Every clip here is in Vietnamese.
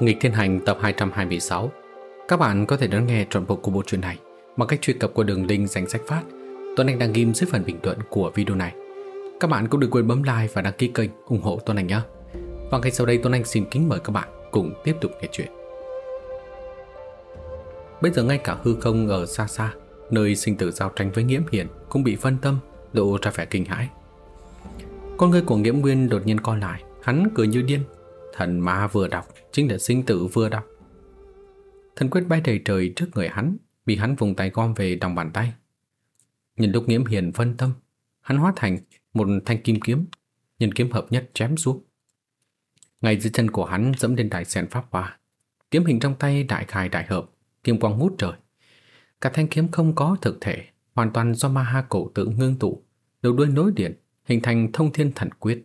Nghịch Thiên Hành tập 226 Các bạn có thể đón nghe trọn bộ của bộ truyện này bằng cách truy cập qua đường link danh sách phát. Tuấn Anh đang ghim dưới phần bình luận của video này. Các bạn cũng đừng quên bấm like và đăng ký kênh ủng hộ Tuấn Anh nhé. Và ngay sau đây, Tuấn Anh xin kính mời các bạn cùng tiếp tục nghe chuyện. Bây giờ ngay cả hư không ở xa xa, Nơi sinh tử giao tranh với nghiễm hiền Cũng bị phân tâm, lộ ra vẻ kinh hãi. Con người của nghiễm nguyên đột nhiên co lại, Hắn cười như điên. Thần ma vừa đọc, Chính là sinh tử vừa đọc. Thần quyết bay đầy trời trước người hắn, Bị hắn vùng tay gom về đồng bàn tay. Nhìn lúc nghiễm hiền phân tâm, Hắn hóa thành một thanh kim kiếm, Nhân kiếm hợp nhất chém xuống. Ngay dưới chân của hắn dẫm lên đại sen pháp hoa. Kiếm hình trong tay đại khai đại hợp kiếm quang ngút trời. Cả thanh kiếm không có thực thể, Hoàn toàn do ma ha cổ tự ngưng tụ, Đầu đuôi nối điện, Hình thành thông thiên thần quyết.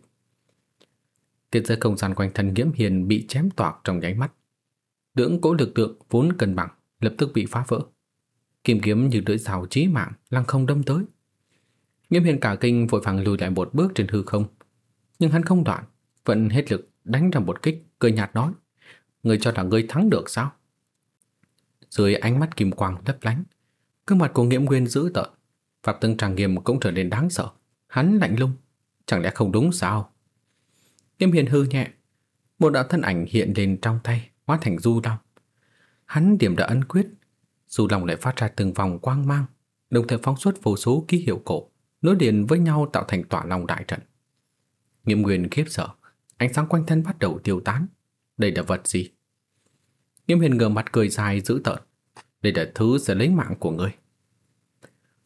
Kết giới không gian quanh thân nghiễm hiền bị chém toạc trong nháy mắt. Lưỡng cỗ lực lượng vốn cân bằng lập tức bị phá vỡ. Kim kiếm như lưỡi rào chí mạng lăng không đâm tới. Nghiêm hiền cả kinh vội vàng lùi lại một bước trên hư không. Nhưng hắn không đoạn, vẫn hết lực đánh ra một kích, cười nhạt nói. Người cho là người thắng được sao? Dưới ánh mắt kim quang lấp lánh, gương mặt của Nghiễm Nguyên dữ tợn, Pháp Tương Tràng Nghiêm cũng trở nên đáng sợ. Hắn lạnh lùng, chẳng lẽ không đúng sao? Nghiêm hiền hư nhẹ, một đạo thân ảnh hiện lên trong tay, hóa thành du long. Hắn điểm đã ấn quyết, du long lại phát ra từng vòng quang mang, đồng thời phóng xuất vô số ký hiệu cổ, nối liền với nhau tạo thành tỏa long đại trận. Nghiêm Nguyên khiếp sợ, ánh sáng quanh thân bắt đầu tiêu tán. Đây là vật gì? Nghiêm hiền ngờ mặt cười dài dữ tợn. Đây là thứ sẽ lấy mạng của ngươi.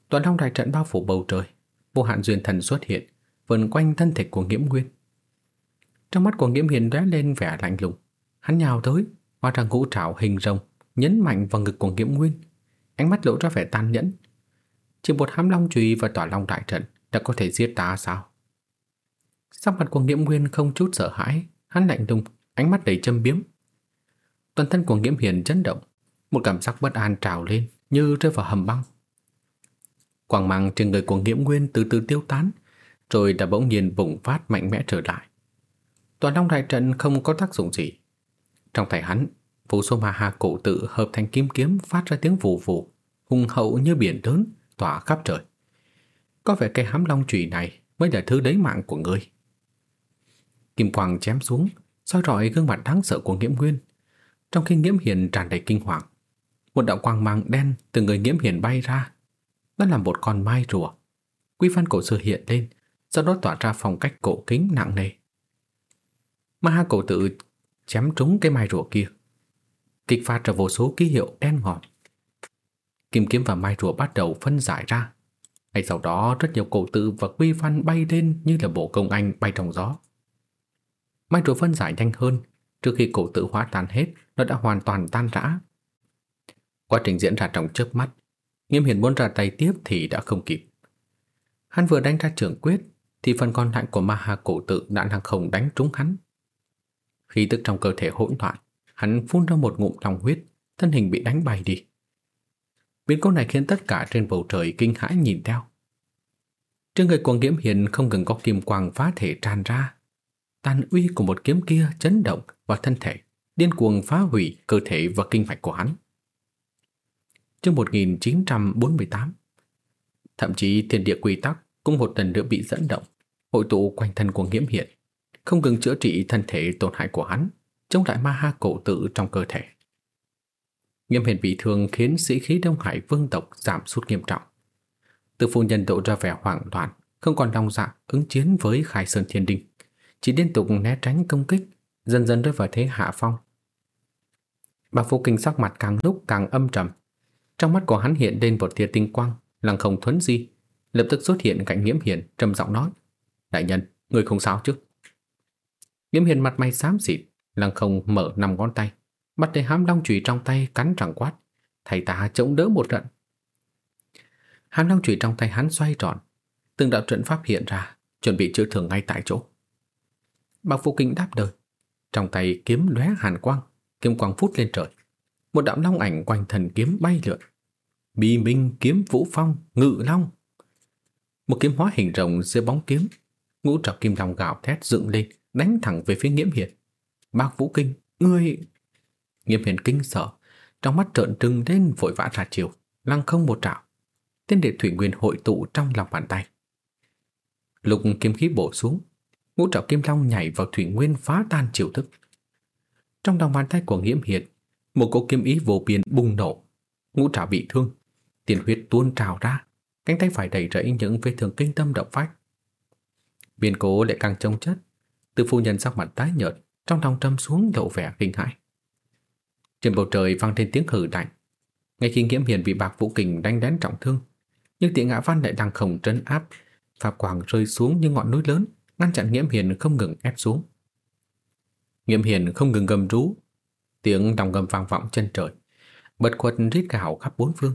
Toàn long đại trận bao phủ bầu trời, vô hạn duyên thần xuất hiện, vần quanh thân thể của Nghiễm Nguyên. Trong mắt của Nghiễm Hiền lóe lên vẻ lạnh lùng. Hắn nhào tới, hóa ra ngũ trảo hình rồng, nhấn mạnh vào ngực của Nghiễm Nguyên. Ánh mắt lộ ra vẻ tàn nhẫn. Chỉ một hám long chùy và tỏa long đại trận đã có thể giết ta sao? Sắc mặt của Nghiễm Nguyên không chút sợ hãi, hắn lạnh lùng, ánh mắt đầy châm biếm. Toàn thân của Nghiễm Hiền chấn động, một cảm giác bất an trào lên như rơi vào hầm băng. Quang mang trên người của Nghiễm Nguyên từ từ tiêu tán, rồi đã bỗng nhiên bùng phát mạnh mẽ trở lại. Toàn Long đại trận không có tác dụng gì. Trong tay hắn, vô số ma ha cổ tự hợp thành kim kiếm phát ra tiếng vù vù, hùng hậu như biển lớn, tỏa khắp trời. Có vẻ cây hám long chùy này mới là thứ lấy mạng của ngươi. Kim quang chém xuống, soi rọi gương mặt đáng sợ của Nghiễm Nguyên. Trong khi Nghiễm Hiền tràn đầy kinh hoàng, một đạo quang mang đen từ người Nghiễm Hiền bay ra. Đó là một con mai rùa. Quy văn cổ xưa hiện lên, sau đó tỏa ra phong cách cổ kính nặng nề mà cổ tự chém trúng cái mai rùa kia. Kịch phát ra vô số ký hiệu đen ngòm. Kim kiếm và mai rùa bắt đầu phân giải ra. Ngay sau đó rất nhiều cổ tự và quy văn bay lên như là bộ công anh bay trong gió. Mai rùa phân giải nhanh hơn, trước khi cổ tự hóa tan hết, nó đã hoàn toàn tan rã. Quá trình diễn ra trong chớp mắt, Nghiêm Hiền muốn ra tay tiếp thì đã không kịp. Hắn vừa đánh ra trưởng quyết, thì phần còn lại của ma cổ tự đã năng không đánh trúng hắn. Khi tức trong cơ thể hỗn loạn, hắn phun ra một ngụm trong huyết, thân hình bị đánh bay đi. Biến cố này khiến tất cả trên bầu trời kinh hãi nhìn theo. Trên người của Kiếm Hiền không ngừng có kim quang phá thể tràn ra. Tàn uy của một kiếm kia chấn động vào thân thể, điên cuồng phá hủy cơ thể và kinh mạch của hắn. Trước 1948 Thậm chí thiên địa quy tắc cũng một lần nữa bị dẫn động, hội tụ quanh thân của Nghiễm Hiền không ngừng chữa trị thân thể tổn hại của hắn, chống lại ma ha cổ tự trong cơ thể. Nghiêm hiền bị thương khiến sĩ khí Đông Hải vương tộc giảm sút nghiêm trọng. Từ phu nhân độ ra vẻ hoảng loạn, không còn lòng dạ ứng chiến với Khai Sơn Thiên Đinh, chỉ liên tục né tránh công kích, dần dần rơi vào thế hạ phong. Bà Phu Kinh sắc mặt càng lúc càng âm trầm. Trong mắt của hắn hiện lên một tia tinh quang, lăng không thuấn di, lập tức xuất hiện cạnh Nghiễm Hiền, trầm giọng nói: "Đại nhân, người không sao chứ?" Liễm hiền mặt mày xám xịt, lăng không mở năm ngón tay, bắt lấy hám long chùy trong tay cắn răng quát, thầy ta chống đỡ một trận. Hám long chùy trong tay hắn xoay tròn, từng đạo trận pháp hiện ra, chuẩn bị chữa thường ngay tại chỗ. Bạc Phụ Kinh đáp đời, trong tay kiếm lóe hàn quang, kiếm quang phút lên trời. Một đạo long ảnh quanh thần kiếm bay lượn. Bì minh kiếm vũ phong, ngự long. Một kiếm hóa hình rồng dưới bóng kiếm, ngũ trọc kim long gạo thét dựng lên, đánh thẳng về phía Nghiễm hiền. Bác Vũ Kinh, ngươi... nghiễm hiền kinh sợ, trong mắt trợn trừng lên vội vã ra chiều, lăng không một trảo. Tiên địa thủy nguyên hội tụ trong lòng bàn tay. Lục kiếm khí bổ xuống, ngũ trảo kim long nhảy vào thủy nguyên phá tan chiều thức. Trong lòng bàn tay của Nghiễm hiền, một cỗ kiếm ý vô biên bùng nổ, ngũ trảo bị thương, tiền huyết tuôn trào ra, cánh tay phải đầy rẫy những vết thương kinh tâm động phách. Biên cố lại càng trông chất, từ phu nhân sắc mặt tái nhợt, trong lòng trầm xuống lộ vẻ kinh hãi. Trên bầu trời vang lên tiếng hừ lạnh. Ngay khi Nghiễm Hiền bị Bạc Vũ Kình đánh đến trọng thương, nhưng Tiện Ngã Văn lại đang khổng trấn áp, pháp quang rơi xuống như ngọn núi lớn, ngăn chặn Nghiễm Hiền không ngừng ép xuống. Nghiễm Hiền không ngừng gầm rú, tiếng đồng gầm vang vọng chân trời, bật quật rít gào khắp bốn phương.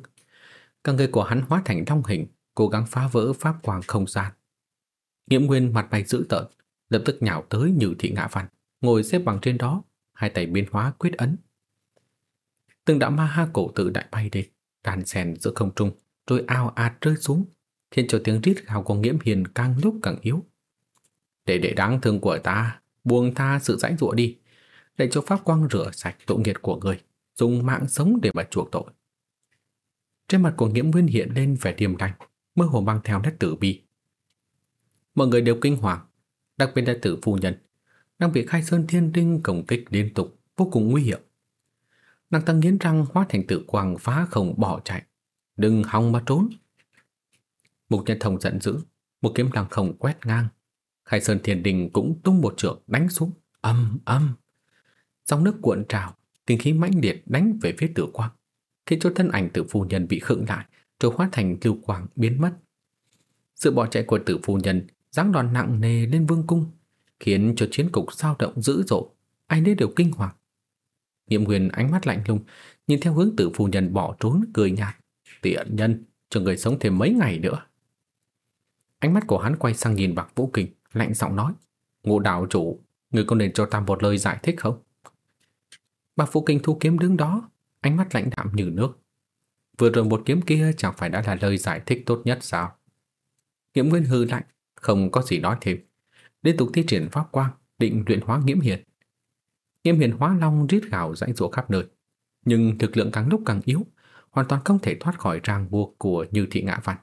Cả người của hắn hóa thành long hình, cố gắng phá vỡ pháp quang không gian. Nghiễm Nguyên mặt mày dữ tợn, lập tức nhào tới như thị ngã văn, ngồi xếp bằng trên đó, hai tay biến hóa quyết ấn. Từng đạo ma ha cổ tự đại bay đi, đàn xèn giữa không trung, rồi ao ạt rơi xuống, khiến cho tiếng rít gào của Nghiễm Hiền càng lúc càng yếu. Để để đáng thương của ta, buông tha sự dãy dụa đi, để cho pháp quang rửa sạch tội nghiệp của người, dùng mạng sống để mà chuộc tội. Trên mặt của Nghiễm Nguyên hiện lên vẻ điềm đành, mơ hồ mang theo nét tử bi. Mọi người đều kinh hoàng, đặc biệt là tử phu nhân, đang bị khai sơn thiên đinh công kích liên tục, vô cùng nguy hiểm. Nàng ta nghiến răng hóa thành tử quang phá không bỏ chạy. Đừng hòng mà trốn. Mục nhân thông giận dữ, một kiếm lăng không quét ngang. Khai sơn thiên đình cũng tung một trượng đánh xuống, âm âm. Dòng nước cuộn trào, tinh khí mãnh liệt đánh về phía tử quang, khiến cho thân ảnh tử phu nhân bị khựng lại, rồi hóa thành lưu quang biến mất. Sự bỏ chạy của tử phu nhân giáng đòn nặng nề lên vương cung, khiến cho chiến cục sao động dữ dội, ai nấy đều kinh hoàng. Nghiệm Huyền ánh mắt lạnh lùng, nhìn theo hướng tử phu nhân bỏ trốn cười nhạt. Tiện nhân, cho người sống thêm mấy ngày nữa. Ánh mắt của hắn quay sang nhìn bạc vũ kình, lạnh giọng nói. Ngô đạo chủ, người có nên cho ta một lời giải thích không? Bạc vũ kình thu kiếm đứng đó, ánh mắt lạnh đạm như nước. Vừa rồi một kiếm kia chẳng phải đã là lời giải thích tốt nhất sao? Nghiễm Nguyên hư lạnh, không có gì nói thêm. Liên tục thi triển pháp quang, định luyện hóa nghiễm hiền. Nghiễm hiền hóa long rít gào dãy rủa khắp nơi, nhưng thực lượng càng lúc càng yếu, hoàn toàn không thể thoát khỏi ràng buộc của Như Thị Ngã Văn.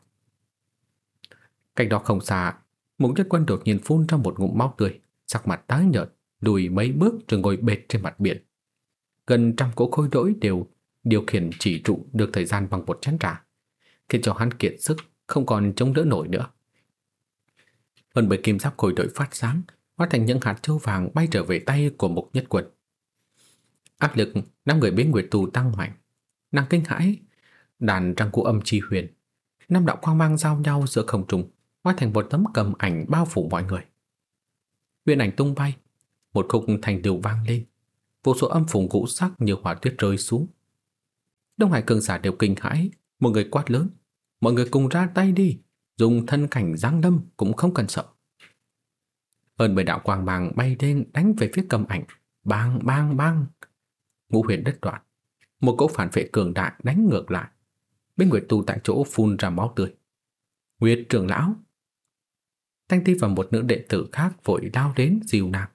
Cách đó không xa, Mục Nhất Quân đột nhiên phun ra một ngụm máu tươi, sắc mặt tái nhợt, lùi mấy bước rồi ngồi bệt trên mặt biển. Gần trăm cỗ khôi lỗi đều điều khiển chỉ trụ được thời gian bằng một chén trà, khiến cho hắn kiệt sức, không còn chống đỡ nổi nữa. Hơn bởi kim giáp khôi đội phát sáng, hóa thành những hạt châu vàng bay trở về tay của Mục Nhất Quân. Áp lực năm người biến nguyệt tù tăng mạnh, nàng kinh hãi, đàn răng cụ âm chi huyền, năm đạo quang mang giao nhau giữa không trung, hóa thành một tấm cầm ảnh bao phủ mọi người. Huyền ảnh tung bay, một khúc thành điều vang lên, vô số âm phùng ngũ sắc như hỏa tuyết rơi xuống. Đông Hải cường giả đều kinh hãi, một người quát lớn, mọi người cùng ra tay đi, dùng thân cảnh giáng lâm cũng không cần sợ. Hơn mười đạo quang mang bay lên đánh về phía cầm ảnh. Bang bang bang. Ngũ huyền đất đoạn. Một cỗ phản vệ cường đại đánh ngược lại. Bên Nguyệt Tu tại chỗ phun ra máu tươi. Nguyệt trưởng lão. Thanh Ti và một nữ đệ tử khác vội lao đến dìu nàng.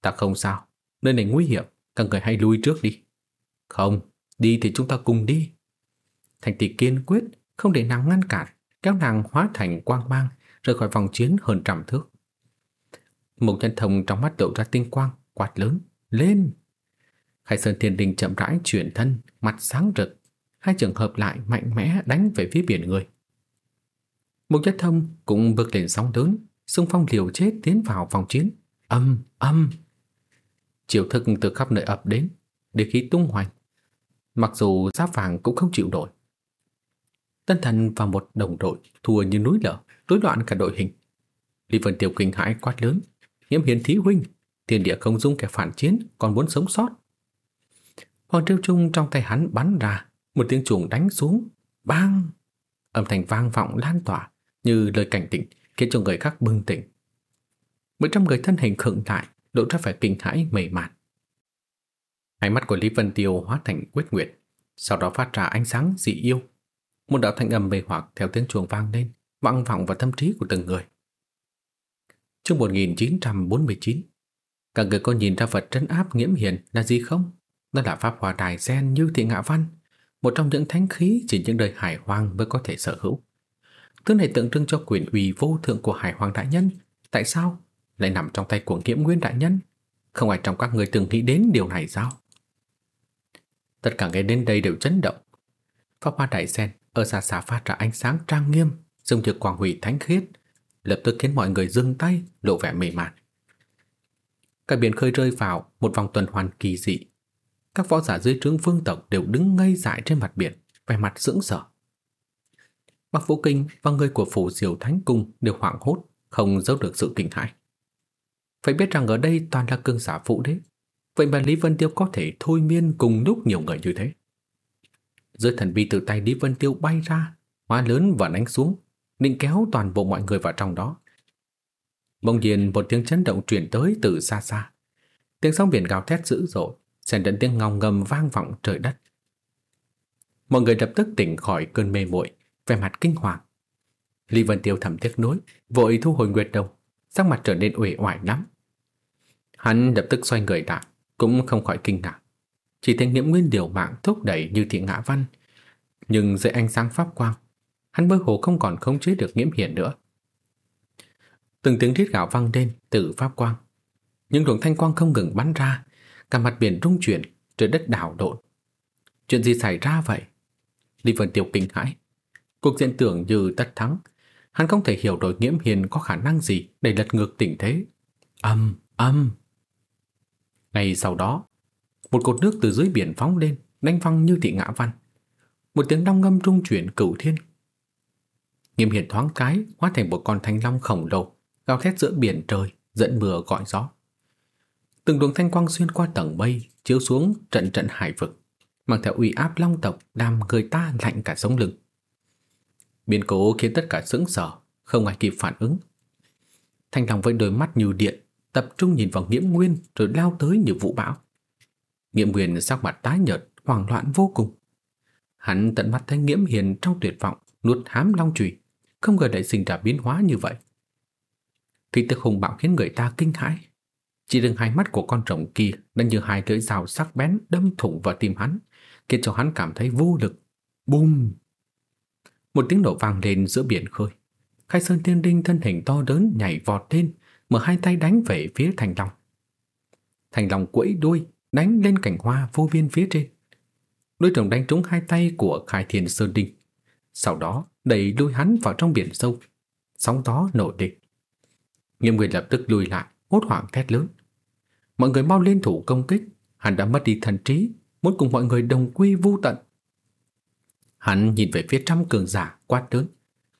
Ta không sao. Nơi này nguy hiểm. Các người hãy lui trước đi. Không. Đi thì chúng ta cùng đi. Thanh Ti kiên quyết, không để nàng ngăn cản kéo nàng hóa thành quang mang rời khỏi vòng chiến hơn trăm thước. Mục nhân thông trong mắt lộ ra tinh quang, quạt lớn, lên. Khai Sơn Thiên Đình chậm rãi chuyển thân, mặt sáng rực. Hai trường hợp lại mạnh mẽ đánh về phía biển người. Mục nhất thông cũng bước lên sóng lớn, xung phong liều chết tiến vào vòng chiến. Âm, âm. Chiều thực từ khắp nơi ập đến, để khí tung hoành. Mặc dù giáp vàng cũng không chịu nổi. Tân thần và một đồng đội thua như núi lở, rối loạn cả đội hình. Lý Vân Tiêu kinh hãi quát lớn. hiếm hiến thí huynh, thiên địa không dung kẻ phản chiến, còn muốn sống sót. Hoàng triều trung trong tay hắn bắn ra, một tiếng chuồng đánh xuống, bang! Âm thanh vang vọng lan tỏa như lời cảnh tỉnh, khiến cho người khác bừng tỉnh. Mấy trăm người thân hình khựng lại, lộ ra vẻ kinh hãi mềm mạt. Ánh mắt của Lý Vân Tiêu hóa thành quyết nguyệt, sau đó phát ra ánh sáng dị yêu. Một đạo thanh âm mê hoặc theo tiếng chuông vang lên, vang vọng vào tâm trí của từng người. Chương 1949 Cả người có nhìn ra vật trấn áp nghiễm hiền là gì không? đó là pháp hoa đài sen như thị ngạ văn, một trong những thánh khí chỉ những đời hải hoàng mới có thể sở hữu. Thứ này tượng trưng cho quyền uy vô thượng của hải hoàng đại nhân. Tại sao? Lại nằm trong tay của nghiễm nguyên đại nhân. Không ai trong các người từng nghĩ đến điều này sao? Tất cả người đến đây đều chấn động. Pháp hoa đại sen ở xa xa phát ra ánh sáng trang nghiêm, giống như quang hủy thánh khiết, lập tức khiến mọi người dừng tay, lộ vẻ mê man. Các biển khơi rơi vào một vòng tuần hoàn kỳ dị. Các võ giả dưới trướng phương tộc đều đứng ngây dại trên mặt biển, vẻ mặt sững sờ. Bắc Vũ Kinh và người của phủ diều thánh cung đều hoảng hốt, không giấu được sự kinh hãi. Phải biết rằng ở đây toàn là cương giả phụ đấy. Vậy mà Lý Vân Tiêu có thể thôi miên cùng lúc nhiều người như thế. Dưới thần bi từ tay Lý Vân Tiêu bay ra, hóa lớn và đánh xuống, định kéo toàn bộ mọi người vào trong đó. Bỗng nhiên một tiếng chấn động truyền tới từ xa xa. Tiếng sóng biển gào thét dữ dội, xen lẫn tiếng ngong ngầm vang vọng trời đất. Mọi người lập tức tỉnh khỏi cơn mê muội, vẻ mặt kinh hoàng. Lý Vân Tiêu thầm tiếc nuối, vội thu hồi Nguyệt Đồng, sắc mặt trở nên uể oải lắm. Hắn lập tức xoay người lại, cũng không khỏi kinh ngạc. Chỉ thấy nghiễm nguyên điều mạng thúc đẩy như thị ngã văn, nhưng dưới ánh sáng pháp quang, hắn mơ hồ không còn khống chế được nghiễm hiển nữa. Từng tiếng rít gạo vang lên từ pháp quang. Những luồng thanh quang không ngừng bắn ra, cả mặt biển rung chuyển, trời đất đảo lộn. Chuyện gì xảy ra vậy? Lý Vân Tiêu kinh hãi. Cuộc diện tưởng như tất thắng, hắn không thể hiểu đội nghiễm hiền có khả năng gì để lật ngược tình thế. Âm, âm. Ngay sau đó, một cột nước từ dưới biển phóng lên, đánh văng như thị ngã văn. Một tiếng đong ngâm trung chuyển cửu thiên. Nghiêm hiền thoáng cái hóa thành một con thanh long khổng lồ, gào thét giữa biển trời, dẫn mưa gọi gió. Từng luồng thanh quang xuyên qua tầng mây, chiếu xuống trận trận hải vực, mang theo uy áp long tộc làm người ta lạnh cả sống lưng. Biến cố khiến tất cả sững sờ, không ai kịp phản ứng. Thanh long với đôi mắt như điện, tập trung nhìn vào Nghiễm Nguyên rồi lao tới như vũ bão. Nghiễm Nguyên sắc mặt tái nhợt, hoảng loạn vô cùng. Hắn tận mắt thấy Nghiễm Hiền trong tuyệt vọng, nuốt hám long chùy, không ngờ lại sinh ra biến hóa như vậy. Khi tức hùng bạo khiến người ta kinh hãi. Chỉ đừng hai mắt của con rồng kia đã như hai lưỡi dao sắc bén đâm thủng vào tim hắn, khiến cho hắn cảm thấy vô lực. Bùm! Một tiếng nổ vang lên giữa biển khơi. Khai Sơn Tiên Đinh thân hình to lớn nhảy vọt lên, mở hai tay đánh về phía Thành Long. Thành Long quẫy đuôi, đánh lên cảnh hoa vô biên phía trên. Đối trưởng đánh trúng hai tay của Khai Thiên Sơn Đinh. Sau đó đẩy lôi hắn vào trong biển sâu. Sóng gió nổi lên. Nghiêm Nguyên lập tức lùi lại, hốt hoảng thét lớn. Mọi người mau lên thủ công kích, hắn đã mất đi thần trí, muốn cùng mọi người đồng quy vu tận. Hắn nhìn về phía trăm cường giả quát lớn.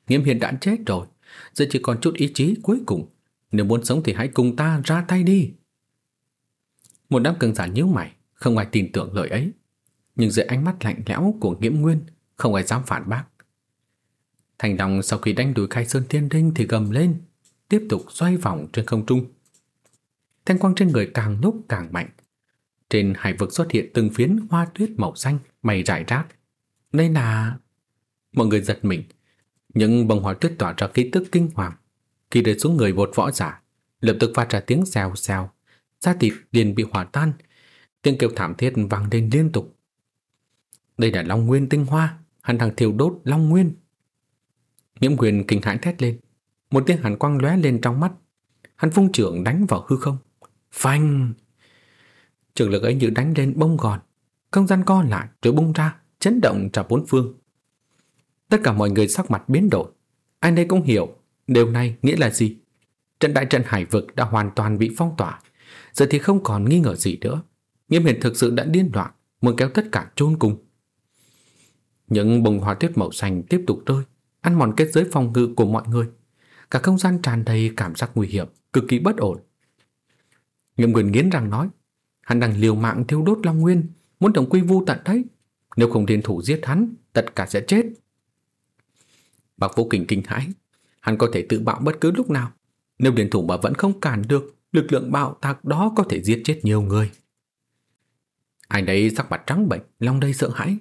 Nghiêm hiền đã chết rồi, giờ chỉ còn chút ý chí cuối cùng. Nếu muốn sống thì hãy cùng ta ra tay đi. Một đám cường giả nhíu mày, không ai tin tưởng lời ấy. Nhưng dưới ánh mắt lạnh lẽo của Nghiễm Nguyên, không ai dám phản bác. Thành Long sau khi đánh đuổi Khai Sơn Thiên Đinh thì gầm lên, tiếp tục xoay vòng trên không trung. Thanh quang trên người càng lúc càng mạnh. Trên hải vực xuất hiện từng phiến hoa tuyết màu xanh, mây rải rác. Đây là... Mọi người giật mình. Những bông hoa tuyết tỏa ra khí tức kinh hoàng. Khi rơi xuống người một võ giả, lập tức phát ra tiếng xèo xèo. Da tịp liền bị hỏa tan. Tiếng kêu thảm thiết vang lên liên tục. Đây là Long Nguyên tinh hoa, hắn đang thiêu đốt Long Nguyên. Nghiễm quyền kinh hãi thét lên. Một tiếng hàn quang lóe lên trong mắt. Hắn phung trưởng đánh vào hư không. Phanh! Trường lực ấy như đánh lên bông gòn. Không gian co lại rồi bung ra, chấn động cả bốn phương. Tất cả mọi người sắc mặt biến đổi. Ai đây cũng hiểu điều này nghĩa là gì. Trận đại trận hải vực đã hoàn toàn bị phong tỏa. Giờ thì không còn nghi ngờ gì nữa. Nghiêm hiền thực sự đã điên loạn, muốn kéo tất cả chôn cùng. Những bông hoa tuyết màu xanh tiếp tục rơi, ăn mòn kết giới phòng ngự của mọi người. Cả không gian tràn đầy cảm giác nguy hiểm, cực kỳ bất ổn. Nghiêm quyền nghiến răng nói, hắn đang liều mạng thiêu đốt Long Nguyên, muốn đồng quy vu tận đấy. Nếu không liên thủ giết hắn, tất cả sẽ chết. Bạc vô kình kinh hãi, hắn có thể tự bạo bất cứ lúc nào. Nếu điện thủ mà vẫn không cản được, lực lượng bạo tạc đó có thể giết chết nhiều người. anh đấy sắc mặt trắng bệnh, lòng đầy sợ hãi.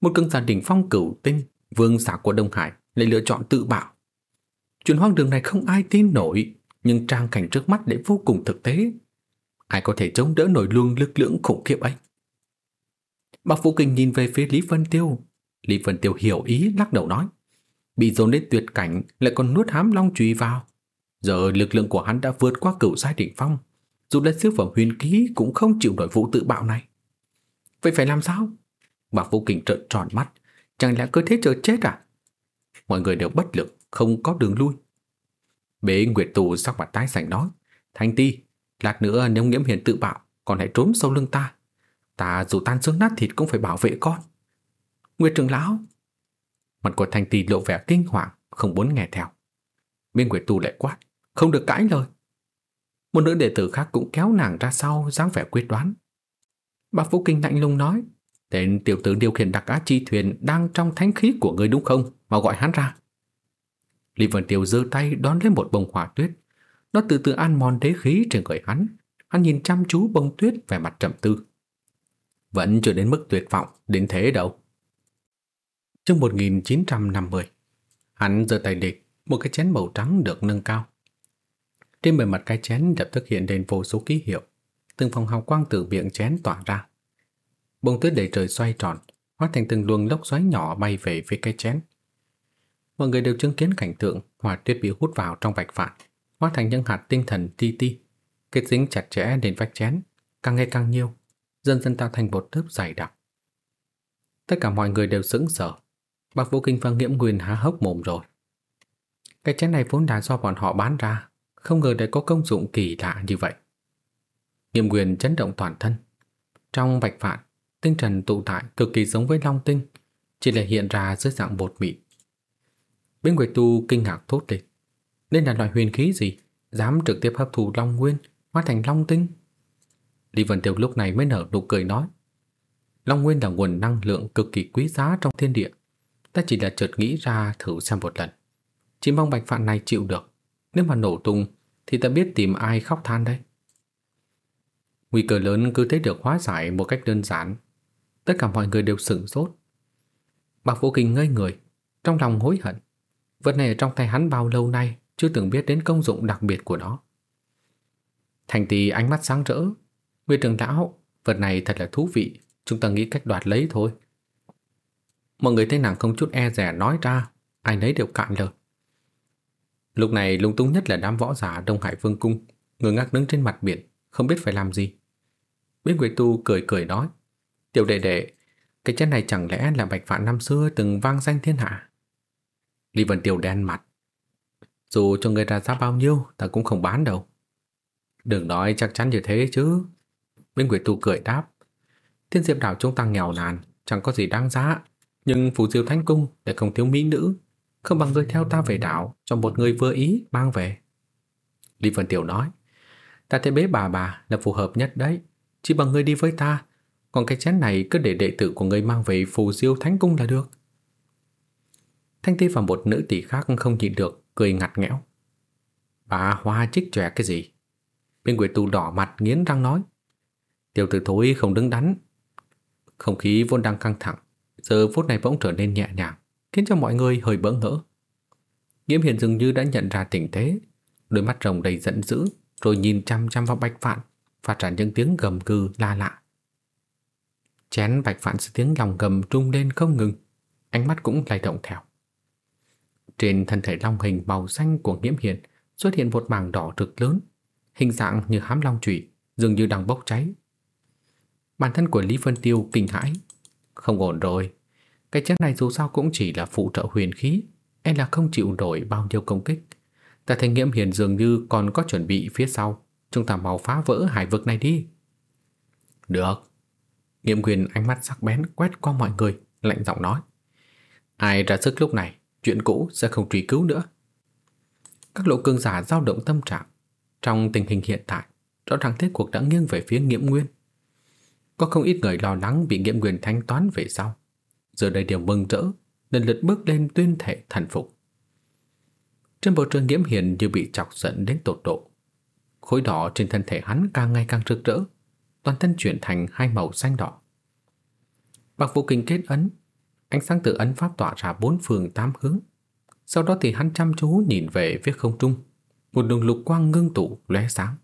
Một cưng gia đình phong cửu tinh, vương giả của Đông Hải lại lựa chọn tự bạo. Chuyện hoang đường này không ai tin nổi, nhưng trang cảnh trước mắt lại vô cùng thực tế. Ai có thể chống đỡ nổi luồng lực lượng khủng khiếp ấy? Bác Vũ Kinh nhìn về phía Lý Vân Tiêu. Lý Vân Tiêu hiểu ý lắc đầu nói. Bị dồn đến tuyệt cảnh lại còn nuốt hám long trùy vào. Giờ lực lượng của hắn đã vượt qua cửu giai đỉnh phong. Dù là siêu phẩm huyền ký cũng không chịu nổi vụ tự bạo này. Vậy phải làm sao? Bác Vũ kình trợn tròn mắt. Chẳng lẽ cứ thế chờ chết à? Mọi người đều bất lực, không có đường lui. Bế Nguyệt Tù sắc mặt tái sảnh nói. Thanh Ti, lát nữa nếu nghiễm hiền tự bạo, còn hãy trốn sau lưng ta. Ta dù tan xương nát thịt cũng phải bảo vệ con. Nguyệt trưởng lão. Mặt của Thanh Ti lộ vẻ kinh hoàng, không muốn nghe theo. Bên Nguyệt Tù lại quát, không được cãi lời. Một nữ đệ tử khác cũng kéo nàng ra sau, dáng vẻ quyết đoán. Bác Vũ Kinh lạnh lùng nói, tên tiểu tử điều khiển đặc á chi thuyền đang trong thánh khí của người đúng không? Mà gọi hắn ra. Lý Vân Tiêu giơ tay đón lấy một bông hỏa tuyết. Nó từ từ ăn mòn đế khí trên người hắn. Hắn nhìn chăm chú bông tuyết vẻ mặt trầm tư. Vẫn chưa đến mức tuyệt vọng đến thế đâu. Trước 1950, hắn giơ tay địch, một cái chén màu trắng được nâng cao. Trên bề mặt cái chén lập tức hiện lên vô số ký hiệu, từng phòng hào quang từ miệng chén tỏa ra. Bông tuyết đầy trời xoay tròn, hóa thành từng luồng lốc xoáy nhỏ bay về phía cái chén. Mọi người đều chứng kiến cảnh tượng hỏa tuyết bị hút vào trong vạch phản, hóa thành những hạt tinh thần ti ti, kết dính chặt chẽ đến vách chén, càng ngày càng nhiều, dần dần tạo thành một lớp dày đặc. Tất cả mọi người đều sững sờ. Bác Vũ Kinh và Nghiễm Nguyên há hốc mồm rồi. Cái chén này vốn đã do bọn họ bán ra, không ngờ lại có công dụng kỳ lạ như vậy. Nghiêm Nguyên chấn động toàn thân. Trong bạch phạn, tinh trần tụ tại cực kỳ giống với long tinh, chỉ là hiện ra dưới dạng bột mịn. Bên Nguyệt Tu kinh ngạc thốt lên. Đây là loại huyền khí gì? Dám trực tiếp hấp thụ long nguyên, hóa thành long tinh? Lý Vân Tiêu lúc này mới nở nụ cười nói. Long Nguyên là nguồn năng lượng cực kỳ quý giá trong thiên địa. Ta chỉ là chợt nghĩ ra thử xem một lần. Chỉ mong bạch phạn này chịu được. Nếu mà nổ tung thì ta biết tìm ai khóc than đây. Nguy cơ lớn cứ thế được hóa giải một cách đơn giản. Tất cả mọi người đều sửng sốt. Bạc Vũ Kinh ngây người, trong lòng hối hận. Vật này ở trong tay hắn bao lâu nay chưa từng biết đến công dụng đặc biệt của nó. Thành tì ánh mắt sáng rỡ. Nguyên trường lão, vật này thật là thú vị, chúng ta nghĩ cách đoạt lấy thôi. Mọi người thấy nàng không chút e rẻ nói ra, ai nấy đều cạn lời. Lúc này lung tung nhất là đám võ giả Đông Hải Vương Cung, người ngác đứng trên mặt biển, không biết phải làm gì. Bên Quế Tu cười cười nói, tiểu đệ đệ, cái chân này chẳng lẽ là bạch phạn năm xưa từng vang danh thiên hạ? Lý Vân Tiêu đen mặt. Dù cho người ra giá bao nhiêu, ta cũng không bán đâu. Đừng nói chắc chắn như thế chứ. Bên Quế Tu cười đáp, Thiên diệp đảo chúng ta nghèo nàn, chẳng có gì đáng giá. Nhưng phù diêu thánh cung lại không thiếu mỹ nữ, không bằng người theo ta về đảo cho một người vừa ý mang về. Lý Vân Tiểu nói, ta thấy bế bà bà là phù hợp nhất đấy, chỉ bằng người đi với ta, còn cái chén này cứ để đệ tử của người mang về phù diêu thánh cung là được. Thanh Ti và một nữ tỷ khác không nhịn được, cười ngặt nghẽo. Bà hoa chích chòe cái gì? Bên quỷ tu đỏ mặt nghiến răng nói. Tiểu tử thối không đứng đắn, không khí vốn đang căng thẳng, giờ phút này bỗng trở nên nhẹ nhàng, khiến cho mọi người hơi bỡ ngỡ. Nghiễm Hiền dường như đã nhận ra tình thế, đôi mắt rồng đầy giận dữ, rồi nhìn chăm chăm vào Bạch Phạn, phát ra những tiếng gầm gừ la lạ. Chén Bạch Phạn sự tiếng lòng gầm trung lên không ngừng, ánh mắt cũng lay động theo. Trên thân thể long hình màu xanh của Nghiễm Hiền xuất hiện một mảng đỏ rực lớn, hình dạng như hám long chủy, dường như đang bốc cháy, Bản thân của Lý Vân Tiêu kinh hãi. Không ổn rồi. Cái chết này dù sao cũng chỉ là phụ trợ huyền khí. Em là không chịu nổi bao nhiêu công kích. Ta thành nghiễm hiền dường như còn có chuẩn bị phía sau. Chúng ta mau phá vỡ hải vực này đi. Được. Nghiễm quyền ánh mắt sắc bén quét qua mọi người, lạnh giọng nói. Ai ra sức lúc này, chuyện cũ sẽ không truy cứu nữa. Các lộ cương giả dao động tâm trạng. Trong tình hình hiện tại, rõ ràng thế cuộc đã nghiêng về phía nghiễm nguyên. Có không ít người lo lắng bị nghiễm quyền thanh toán về sau. Giờ đây đều mừng rỡ, lần lượt bước lên tuyên thệ thần phục. Trên bầu trời nghiễm hiền như bị chọc giận đến tột độ. Khối đỏ trên thân thể hắn càng ngày càng rực rỡ, toàn thân chuyển thành hai màu xanh đỏ. Bạc Vũ Kinh kết ấn, ánh sáng từ ấn pháp tỏa ra bốn phương tám hướng. Sau đó thì hắn chăm chú nhìn về phía không trung, một đường lục quang ngưng tụ lóe sáng.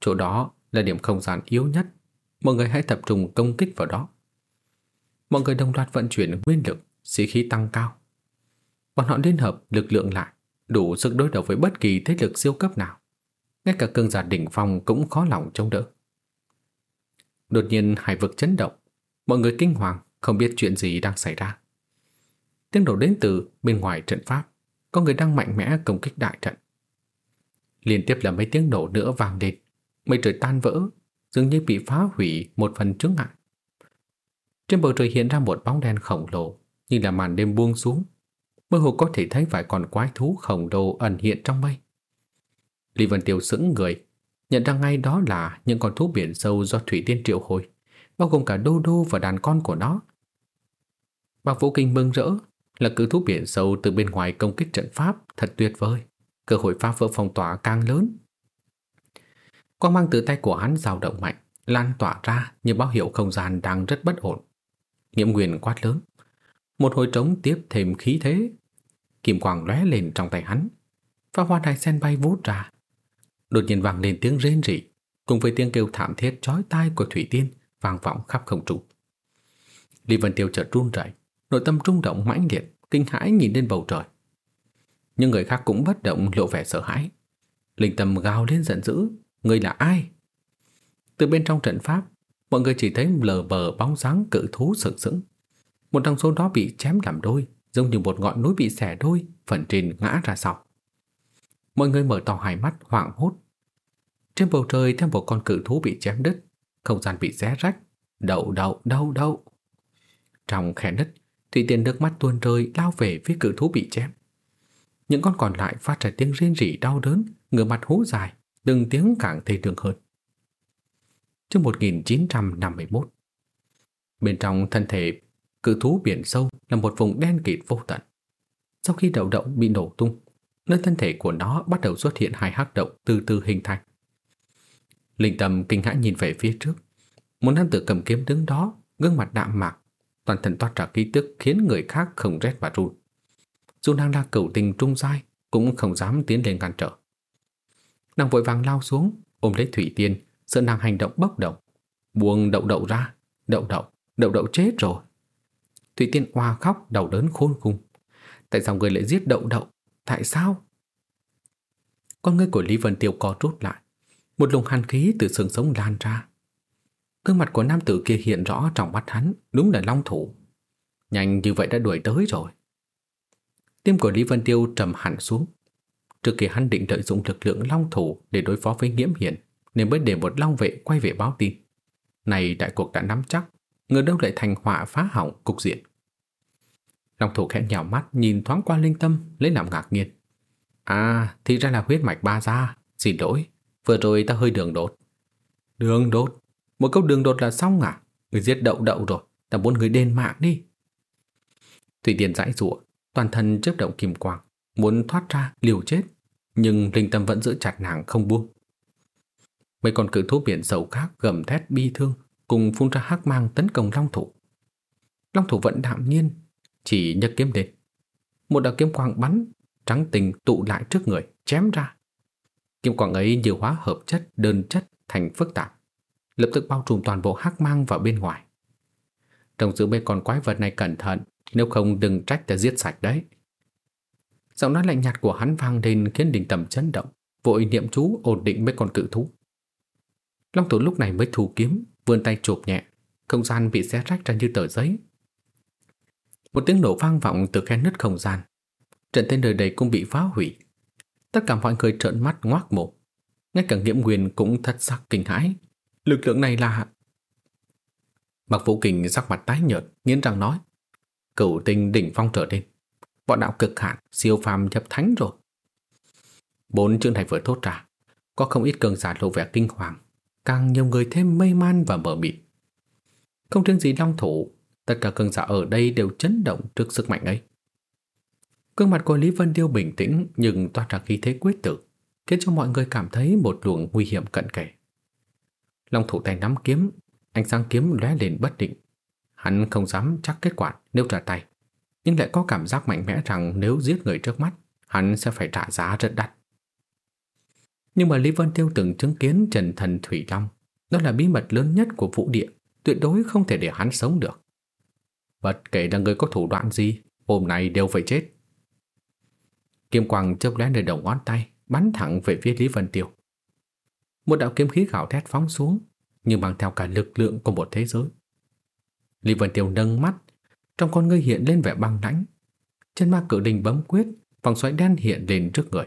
Chỗ đó là điểm không gian yếu nhất mọi người hãy tập trung công kích vào đó mọi người đồng loạt vận chuyển nguyên lực, sĩ khí tăng cao. Bọn họ liên hợp lực lượng lại, đủ sức đối đầu với bất kỳ thế lực siêu cấp nào. Ngay cả cường giả đỉnh phong cũng khó lòng chống đỡ. Đột nhiên hải vực chấn động, mọi người kinh hoàng, không biết chuyện gì đang xảy ra. Tiếng nổ đến từ bên ngoài trận pháp, có người đang mạnh mẽ công kích đại trận. Liên tiếp là mấy tiếng nổ nữa vang lên, mây trời tan vỡ, dường như bị phá hủy một phần chướng ngại. Trên bầu trời hiện ra một bóng đen khổng lồ, như là màn đêm buông xuống. Mơ hồ có thể thấy vài con quái thú khổng lồ ẩn hiện trong mây. Lý Vân Tiêu sững người, nhận ra ngay đó là những con thú biển sâu do Thủy Tiên triệu hồi, bao gồm cả Đô Đô và đàn con của nó. Bác Vũ Kinh mừng rỡ là cử thú biển sâu từ bên ngoài công kích trận pháp thật tuyệt vời, cơ hội phá vỡ phong tỏa càng lớn. Quang mang từ tay của hắn dao động mạnh, lan tỏa ra như báo hiệu không gian đang rất bất ổn. Nghiễm Nguyên quát lớn. Một hồi trống tiếp thêm khí thế. Kim quang lóe lên trong tay hắn. Và hoa đài sen bay vút ra. Đột nhiên vang lên tiếng rên rỉ, cùng với tiếng kêu thảm thiết chói tai của Thủy Tiên vang vọng khắp không trung. Lý Vân Tiêu chợt run rẩy, nội tâm rung động mãnh liệt, kinh hãi nhìn lên bầu trời. những người khác cũng bất động lộ vẻ sợ hãi. Linh tâm gào lên giận dữ, người là ai? Từ bên trong trận pháp, mọi người chỉ thấy lờ bờ bóng dáng cự thú sừng sững. Một trong số đó bị chém làm đôi, giống như một ngọn núi bị xẻ đôi, phần trên ngã ra sau. Mọi người mở to hai mắt hoảng hốt. Trên bầu trời theo một con cự thú bị chém đứt, không gian bị xé rách, đậu đậu đau đau. Trong khe nứt, Thủy Tiên nước mắt tuôn rơi lao về phía cự thú bị chém. Những con còn lại phát ra tiếng rên rỉ đau đớn, ngửa mặt hú dài, từng tiếng càng thê lương hơn chương 1951. Bên trong thân thể cự thú biển sâu là một vùng đen kịt vô tận. Sau khi đậu động bị nổ tung, nơi thân thể của nó bắt đầu xuất hiện hai hắc động từ từ hình thành. Linh tâm kinh hãi nhìn về phía trước. Một nam tử cầm kiếm đứng đó, gương mặt đạm mạc, toàn thân toát ra khí tức khiến người khác không rét và run. Dù nàng là cửu tình trung giai, cũng không dám tiến lên ngăn trở. Nàng vội vàng lao xuống, ôm lấy Thủy Tiên, Sợ nàng hành động bốc đồng. Buông đậu đậu ra. Đậu đậu, đậu đậu chết rồi. Thủy Tiên oa khóc đầu đớn khôn cùng. Tại sao người lại giết đậu đậu? Tại sao? Con ngươi của Lý Vân Tiêu co rút lại. Một luồng hàn khí từ xương sống lan ra. Gương mặt của nam tử kia hiện rõ trong mắt hắn Đúng là long thủ. Nhanh như vậy đã đuổi tới rồi. Tim của Lý Vân Tiêu trầm hẳn xuống. Trước khi hắn định lợi dụng lực lượng long thủ Để đối phó với nghiễm hiển nên mới để một long vệ quay về báo tin. Này đại cuộc đã nắm chắc, người đâu lại thành họa phá hỏng cục diện. Long thủ khẽ nhào mắt nhìn thoáng qua linh tâm lấy làm ngạc nhiên. À, thì ra là huyết mạch ba gia, xin lỗi, vừa rồi ta hơi đường đột. Đường đột? Một câu đường đột là xong à? Người giết đậu đậu rồi, ta muốn người đền mạng đi. Thủy Tiên giải rụa, toàn thân chớp động kim quang, muốn thoát ra liều chết, nhưng linh tâm vẫn giữ chặt nàng không buông. Mấy con cự thú biển sầu khác gầm thét bi thương cùng phun ra hắc mang tấn công long thủ. Long thủ vẫn đạm nhiên, chỉ nhấc kiếm lên. Một đạo kiếm quang bắn, trắng tình tụ lại trước người, chém ra. Kiếm quang ấy như hóa hợp chất, đơn chất thành phức tạp, lập tức bao trùm toàn bộ hắc mang vào bên ngoài. Trong giữ bên con quái vật này cẩn thận, nếu không đừng trách ta giết sạch đấy. Giọng nói lạnh nhạt của hắn vang lên khiến đình tầm chấn động, vội niệm chú ổn định mấy con cự thú. Long thủ lúc này mới thủ kiếm, vươn tay chụp nhẹ, không gian bị xé rách ra như tờ giấy. Một tiếng nổ vang vọng từ khe nứt không gian. Trận tên đời đầy cũng bị phá hủy. Tất cả mọi người trợn mắt ngoác mồm. Ngay cả nghiễm Quyền cũng thất sắc kinh hãi. Lực lượng này là... Mặc vũ kình sắc mặt tái nhợt, nghiến răng nói. Cửu tinh đỉnh phong trở lên. Bọn đạo cực hạn, siêu phàm nhập thánh rồi. Bốn chữ này vừa thốt ra. Có không ít cường giả lộ vẻ kinh hoàng càng nhiều người thêm mê man và mờ mịt. Không riêng gì long thủ, tất cả cường giả ở đây đều chấn động trước sức mạnh ấy. Cương mặt của Lý Vân Tiêu bình tĩnh nhưng toát ra khí thế quyết tử, khiến cho mọi người cảm thấy một luồng nguy hiểm cận kề. Long thủ tay nắm kiếm, ánh sáng kiếm lóe lên bất định. Hắn không dám chắc kết quả nếu trả tay, nhưng lại có cảm giác mạnh mẽ rằng nếu giết người trước mắt, hắn sẽ phải trả giá rất đắt. Nhưng mà Lý Vân Tiêu từng chứng kiến Trần Thần Thủy Long. Đó là bí mật lớn nhất của vũ địa, tuyệt đối không thể để hắn sống được. Bất kể là người có thủ đoạn gì, hôm nay đều phải chết. Kim quang chớp lóe nơi đầu ngón tay, bắn thẳng về phía Lý Vân Tiêu. Một đạo kiếm khí gào thét phóng xuống, nhưng mang theo cả lực lượng của một thế giới. Lý Vân Tiêu nâng mắt, trong con ngươi hiện lên vẻ băng lãnh. Chân ma cử đình bấm quyết, vòng xoáy đen hiện lên trước người.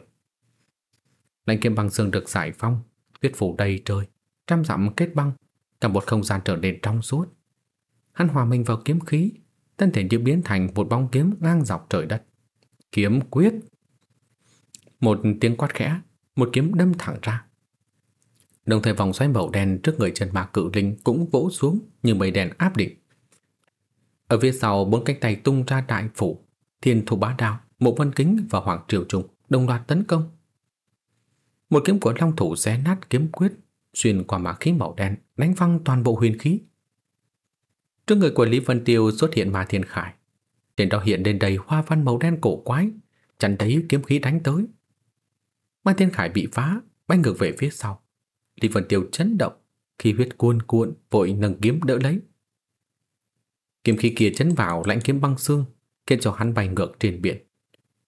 Lãnh kiếm băng xương được giải phong, tuyết phủ đầy trời, trăm dặm kết băng, cả một không gian trở nên trong suốt. Hắn hòa mình vào kiếm khí, thân thể như biến thành một bóng kiếm ngang dọc trời đất. Kiếm quyết. Một tiếng quát khẽ, một kiếm đâm thẳng ra. Đồng thời vòng xoáy màu đen trước người chân ma cự linh cũng vỗ xuống như mây đèn áp đỉnh. Ở phía sau bốn cánh tay tung ra đại phủ, thiên thủ bá đao, một vân kính và hoàng triều trùng đồng loạt tấn công. Một kiếm của long thủ xé nát kiếm quyết, xuyên qua mã khí màu đen, đánh văng toàn bộ huyền khí. Trước người của Lý Vân Tiêu xuất hiện ma thiên khải. Trên đó hiện lên đầy hoa văn màu đen cổ quái, chắn thấy kiếm khí đánh tới. Ma thiên khải bị phá, bay ngược về phía sau. Lý Vân Tiêu chấn động, khi huyết cuồn cuộn vội nâng kiếm đỡ lấy. Kiếm khí kia chấn vào lãnh kiếm băng xương, khiến cho hắn bay ngược trên biển.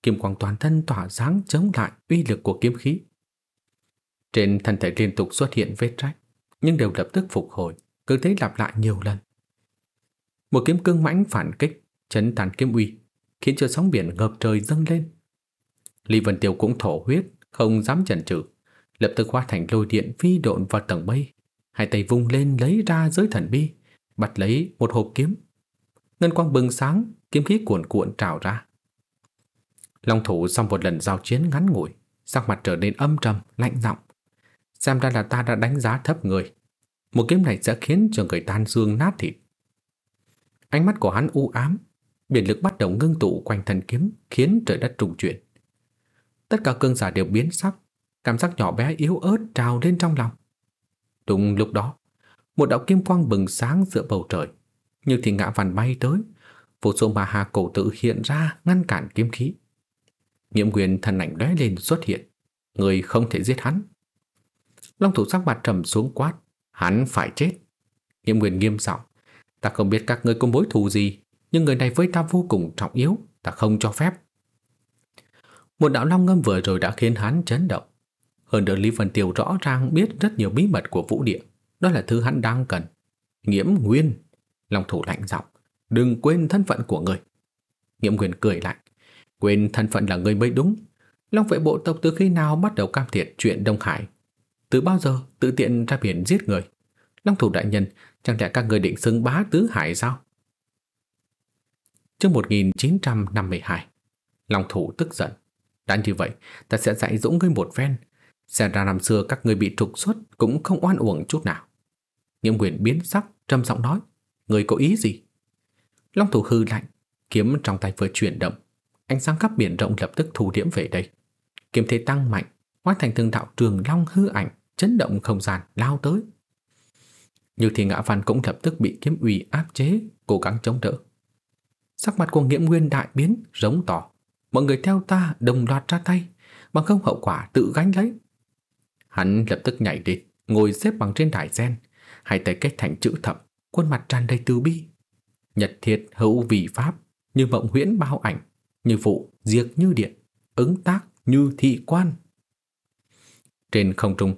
kiếm quang toàn thân tỏa sáng chống lại uy lực của kiếm khí. Trên thân thể liên tục xuất hiện vết rách, nhưng đều lập tức phục hồi, cứ thế lặp lại nhiều lần. Một kiếm cương mãnh phản kích, chấn tàn kiếm uy, khiến cho sóng biển ngập trời dâng lên. Lý Vân Tiêu cũng thổ huyết, không dám chần chừ, lập tức hóa thành lôi điện phi độn vào tầng mây, hai tay vung lên lấy ra giới thần bi, bắt lấy một hộp kiếm. Ngân quang bừng sáng, kiếm khí cuồn cuộn trào ra. Long thủ sau một lần giao chiến ngắn ngủi, sắc mặt trở nên âm trầm, lạnh giọng. Xem ra là ta đã đánh giá thấp người. Một kiếm này sẽ khiến cho người tan xương nát thịt. Ánh mắt của hắn u ám, biển lực bắt đầu ngưng tụ quanh thần kiếm, khiến trời đất trùng chuyển. Tất cả cương giả đều biến sắc, cảm giác nhỏ bé yếu ớt trào lên trong lòng. Đúng lúc đó, một đạo kim quang bừng sáng giữa bầu trời, như thì ngã vằn bay tới, vô số ma hà cổ tự hiện ra ngăn cản kiếm khí. Nhiễm quyền thần ảnh lóe lên xuất hiện, người không thể giết hắn. Long thủ sắc mặt trầm xuống quát, hắn phải chết. Nghiêm Nguyên nghiêm giọng, ta không biết các ngươi có mối thù gì, nhưng người này với ta vô cùng trọng yếu, ta không cho phép. Một đạo long ngâm vừa rồi đã khiến hắn chấn động. Hơn nữa Lý Vân Tiêu rõ ràng biết rất nhiều bí mật của vũ địa, đó là thứ hắn đang cần. Nghiễm Nguyên, Long thủ lạnh giọng, đừng quên thân phận của người. Nghiễm Nguyên cười lạnh, quên thân phận là người mới đúng. Long vệ bộ tộc từ khi nào bắt đầu cam thiệt chuyện Đông Hải? Từ bao giờ tự tiện ra biển giết người? Long thủ đại nhân, chẳng lẽ các người định xưng bá tứ hải sao? Trước 1952, Long thủ tức giận. Đã như vậy, ta sẽ dạy dũng ngươi một phen. Xem ra năm xưa các người bị trục xuất cũng không oan uổng chút nào. Nghiêm quyền biến sắc, trầm giọng nói. Người có ý gì? Long thủ hư lạnh, kiếm trong tay vừa chuyển động. Ánh sáng khắp biển rộng lập tức thu điểm về đây. Kiếm thế tăng mạnh, hóa thành thương đạo trường long hư ảnh, chấn động không gian, lao tới. Như thì ngã văn cũng lập tức bị kiếm uy áp chế, cố gắng chống đỡ. Sắc mặt của nghiễm nguyên đại biến, giống tỏ. Mọi người theo ta đồng loạt ra tay, bằng không hậu quả tự gánh lấy. Hắn lập tức nhảy đi, ngồi xếp bằng trên đài sen, hai tay kết thành chữ thập, khuôn mặt tràn đầy từ bi. Nhật thiệt hữu vị pháp, như mộng huyễn bao ảnh, như vụ diệt như điện, ứng tác như thị quan. Trên không trung,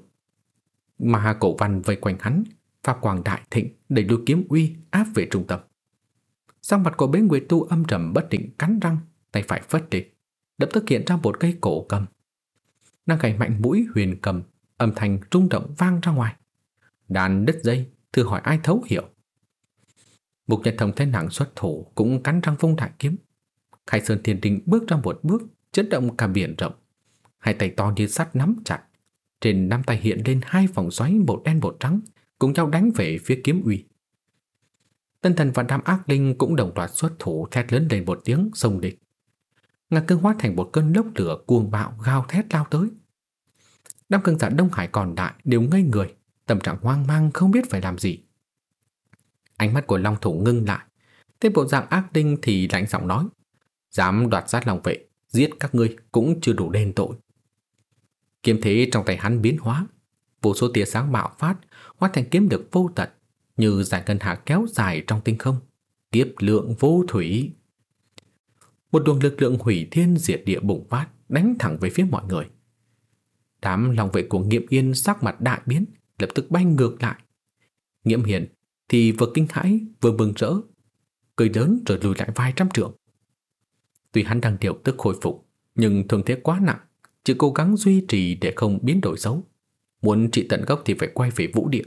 mà cổ văn vây quanh hắn, pháp quang đại thịnh đẩy đôi kiếm uy áp về trung tâm. Sang mặt của bế nguyệt tu âm trầm bất định cắn răng, tay phải phất đi, đập tức hiện ra một cây cổ cầm. Đang gảy mạnh mũi huyền cầm, âm thanh rung động vang ra ngoài. Đàn đứt dây, thử hỏi ai thấu hiểu. Mục Nhật Thông thấy nặng xuất thủ cũng cắn răng vung đại kiếm. Khai Sơn Thiên Đình bước ra một bước, chấn động cả biển rộng. Hai tay to như sắt nắm chặt. Trên nắm tay hiện lên hai vòng xoáy một đen một trắng, cùng nhau đánh về phía kiếm uy. Tân thần và đám ác linh cũng đồng loạt xuất thủ thét lớn lên một tiếng sông địch. Ngạc cương hóa thành một cơn lốc lửa cuồng bạo gào thét lao tới. Đám cương giả Đông Hải còn đại đều ngây người, tâm trạng hoang mang không biết phải làm gì. Ánh mắt của Long Thủ ngưng lại, tên bộ dạng ác linh thì lạnh giọng nói, dám đoạt sát lòng vệ, giết các ngươi cũng chưa đủ đền tội. Kiếm thế trong tay hắn biến hóa, vô số tia sáng bạo phát, hóa thành kiếm được vô tận, như giải ngân hà kéo dài trong tinh không. Kiếp lượng vô thủy. Một luồng lực lượng hủy thiên diệt địa bùng phát Đánh thẳng về phía mọi người. Đám lòng vệ của Nghiệm Yên sắc mặt đại biến Lập tức bay ngược lại. Nghiệm Hiền thì vừa kinh hãi vừa mừng rỡ Cười lớn rồi lùi lại vài trăm trượng. Tuy hắn đang điều tức khôi phục Nhưng thương thế quá nặng chỉ cố gắng duy trì để không biến đổi xấu Muốn trị tận gốc thì phải quay về vũ địa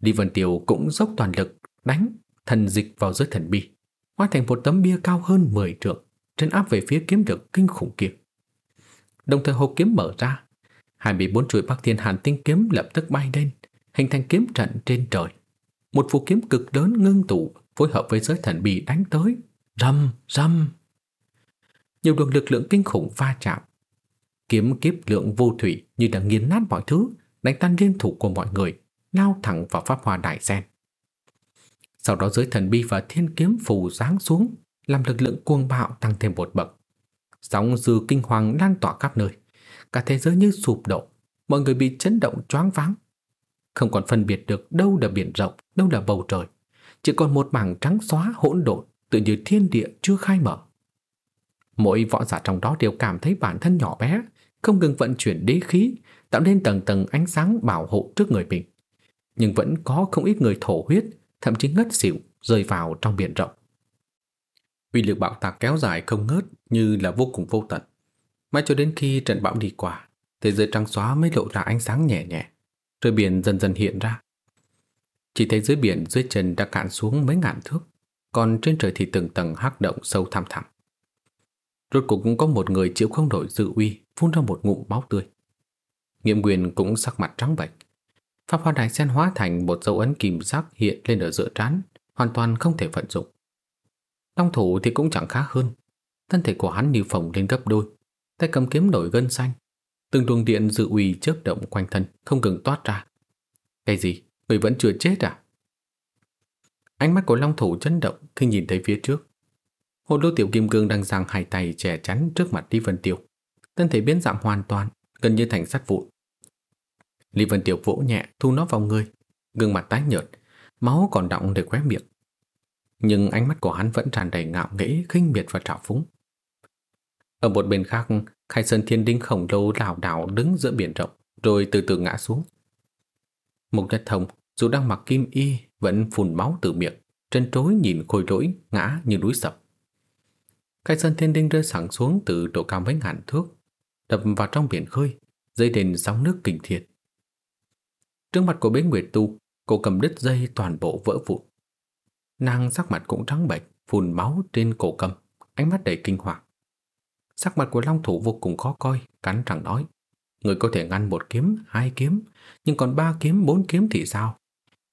Lý Vân Tiêu cũng dốc toàn lực đánh thần dịch vào giới thần bi, hóa thành một tấm bia cao hơn 10 trượng, trên áp về phía kiếm được kinh khủng kia. Đồng thời hộp kiếm mở ra, 24 chuỗi Bắc Thiên Hàn tinh kiếm lập tức bay lên, hình thành kiếm trận trên trời. Một phù kiếm cực lớn ngưng tụ phối hợp với giới thần bi đánh tới, rầm rầm. Nhiều đường lực lượng kinh khủng va chạm. Kiếm kiếp lượng vô thủy như đã nghiền nát mọi thứ, đánh tan liên thủ của mọi người, lao thẳng vào pháp hoa đại sen. Sau đó giới thần bi và thiên kiếm phù giáng xuống, làm lực lượng cuồng bạo tăng thêm một bậc. Sóng dư kinh hoàng lan tỏa khắp nơi, cả thế giới như sụp đổ, mọi người bị chấn động choáng váng. Không còn phân biệt được đâu là biển rộng, đâu là bầu trời, chỉ còn một mảng trắng xóa hỗn độn, tự như thiên địa chưa khai mở. Mỗi võ giả trong đó đều cảm thấy bản thân nhỏ bé, không ngừng vận chuyển đế khí, tạo nên tầng tầng ánh sáng bảo hộ trước người mình nhưng vẫn có không ít người thổ huyết, thậm chí ngất xỉu, rơi vào trong biển rộng. Uy lực bạo tạc kéo dài không ngớt như là vô cùng vô tận. Mãi cho đến khi trận bão đi qua, thế giới trắng xóa mới lộ ra ánh sáng nhẹ nhẹ, rồi biển dần dần hiện ra. Chỉ thấy dưới biển dưới chân đã cạn xuống mấy ngàn thước, còn trên trời thì từng tầng hắc động sâu thăm thẳm. Rốt cuộc cũng có một người chịu không nổi dự uy, phun ra một ngụm máu tươi. Nghiệm quyền cũng sắc mặt trắng bệch, Pháp hoa đại sen hóa thành một dấu ấn kìm sắc hiện lên ở giữa trán, hoàn toàn không thể vận dụng. Long thủ thì cũng chẳng khác hơn. Thân thể của hắn như phồng lên gấp đôi, tay cầm kiếm nổi gân xanh. Từng luồng điện dự uy chớp động quanh thân, không ngừng toát ra. Cái gì? Người vẫn chưa chết à? Ánh mắt của Long thủ chấn động khi nhìn thấy phía trước. Hồ lô tiểu kim cương đang giang hai tay che chắn trước mặt Lý Vân Tiêu. Thân thể biến dạng hoàn toàn, gần như thành sắt vụn. Lý Vân Tiểu vỗ nhẹ thu nó vào người, gương mặt tái nhợt, máu còn đọng để khóe miệng. Nhưng ánh mắt của hắn vẫn tràn đầy ngạo nghễ, khinh miệt và trào phúng. Ở một bên khác, Khai Sơn Thiên Đinh khổng lồ lảo đảo đứng giữa biển rộng, rồi từ từ ngã xuống. Mục Nhất Thông, dù đang mặc kim y, vẫn phun máu từ miệng, chân trối nhìn khôi lỗi, ngã như núi sập. Cái Sơn Thiên Đinh rơi sẵn xuống từ độ cao mấy ngàn thước, đập vào trong biển khơi, dây đền sóng nước kinh thiệt. Trước mặt của bế Nguyệt Tu, cô cầm đứt dây toàn bộ vỡ vụn. Nàng sắc mặt cũng trắng bệch, phun máu trên cổ cầm, ánh mắt đầy kinh hoàng. Sắc mặt của Long Thủ vô cùng khó coi, cắn răng nói. Người có thể ngăn một kiếm, hai kiếm, nhưng còn ba kiếm, bốn kiếm thì sao?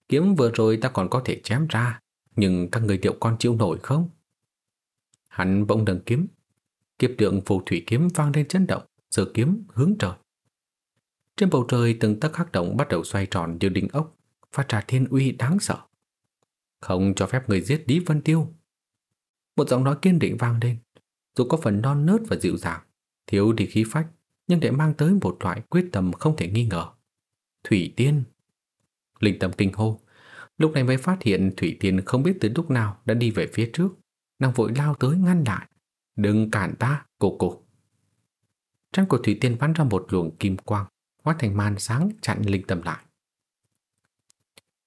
Kiếm vừa rồi ta còn có thể chém ra, nhưng các người liệu con chịu nổi không? Hắn bỗng nâng kiếm. Kiếp tượng phù thủy kiếm vang lên chấn động, giơ kiếm hướng trời. Trên bầu trời từng tấc hắc động bắt đầu xoay tròn như đinh ốc, phát ra thiên uy đáng sợ. Không cho phép người giết Lý Vân Tiêu. Một giọng nói kiên định vang lên, dù có phần non nớt và dịu dàng, thiếu đi khí phách, nhưng để mang tới một loại quyết tâm không thể nghi ngờ. Thủy Tiên Linh tâm kinh hô, lúc này mới phát hiện Thủy Tiên không biết từ lúc nào đã đi về phía trước, nàng vội lao tới ngăn lại. Đừng cản ta, cô cô. Trán của Thủy Tiên bắn ra một luồng kim quang, hóa thành màn sáng chặn linh tâm lại.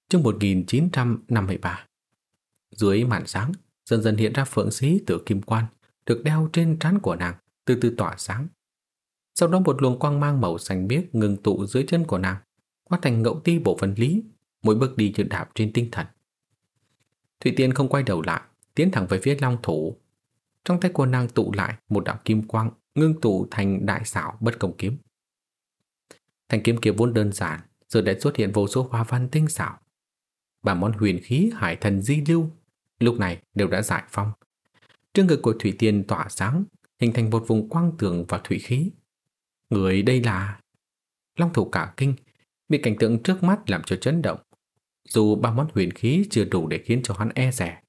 Chương 1953 Dưới màn sáng, dần dần hiện ra phượng sĩ tử kim quan, được đeo trên trán của nàng, từ từ tỏa sáng. Sau đó một luồng quang mang màu xanh biếc ngừng tụ dưới chân của nàng, hóa thành ngẫu ti bộ phận lý, mỗi bước đi như đạp trên tinh thần. Thủy Tiên không quay đầu lại, tiến thẳng về phía long thủ. Trong tay cô nàng tụ lại một đạo kim quang, ngưng tụ thành đại xảo bất công kiếm. Thanh kiếm kia vốn đơn giản, giờ đã xuất hiện vô số hoa văn tinh xảo. Ba món huyền khí hải thần di lưu lúc này đều đã giải phong. Trên ngực của Thủy Tiên tỏa sáng, hình thành một vùng quang tường và thủy khí. Người đây là... Long thủ cả kinh, bị cảnh tượng trước mắt làm cho chấn động. Dù ba món huyền khí chưa đủ để khiến cho hắn e rẻ,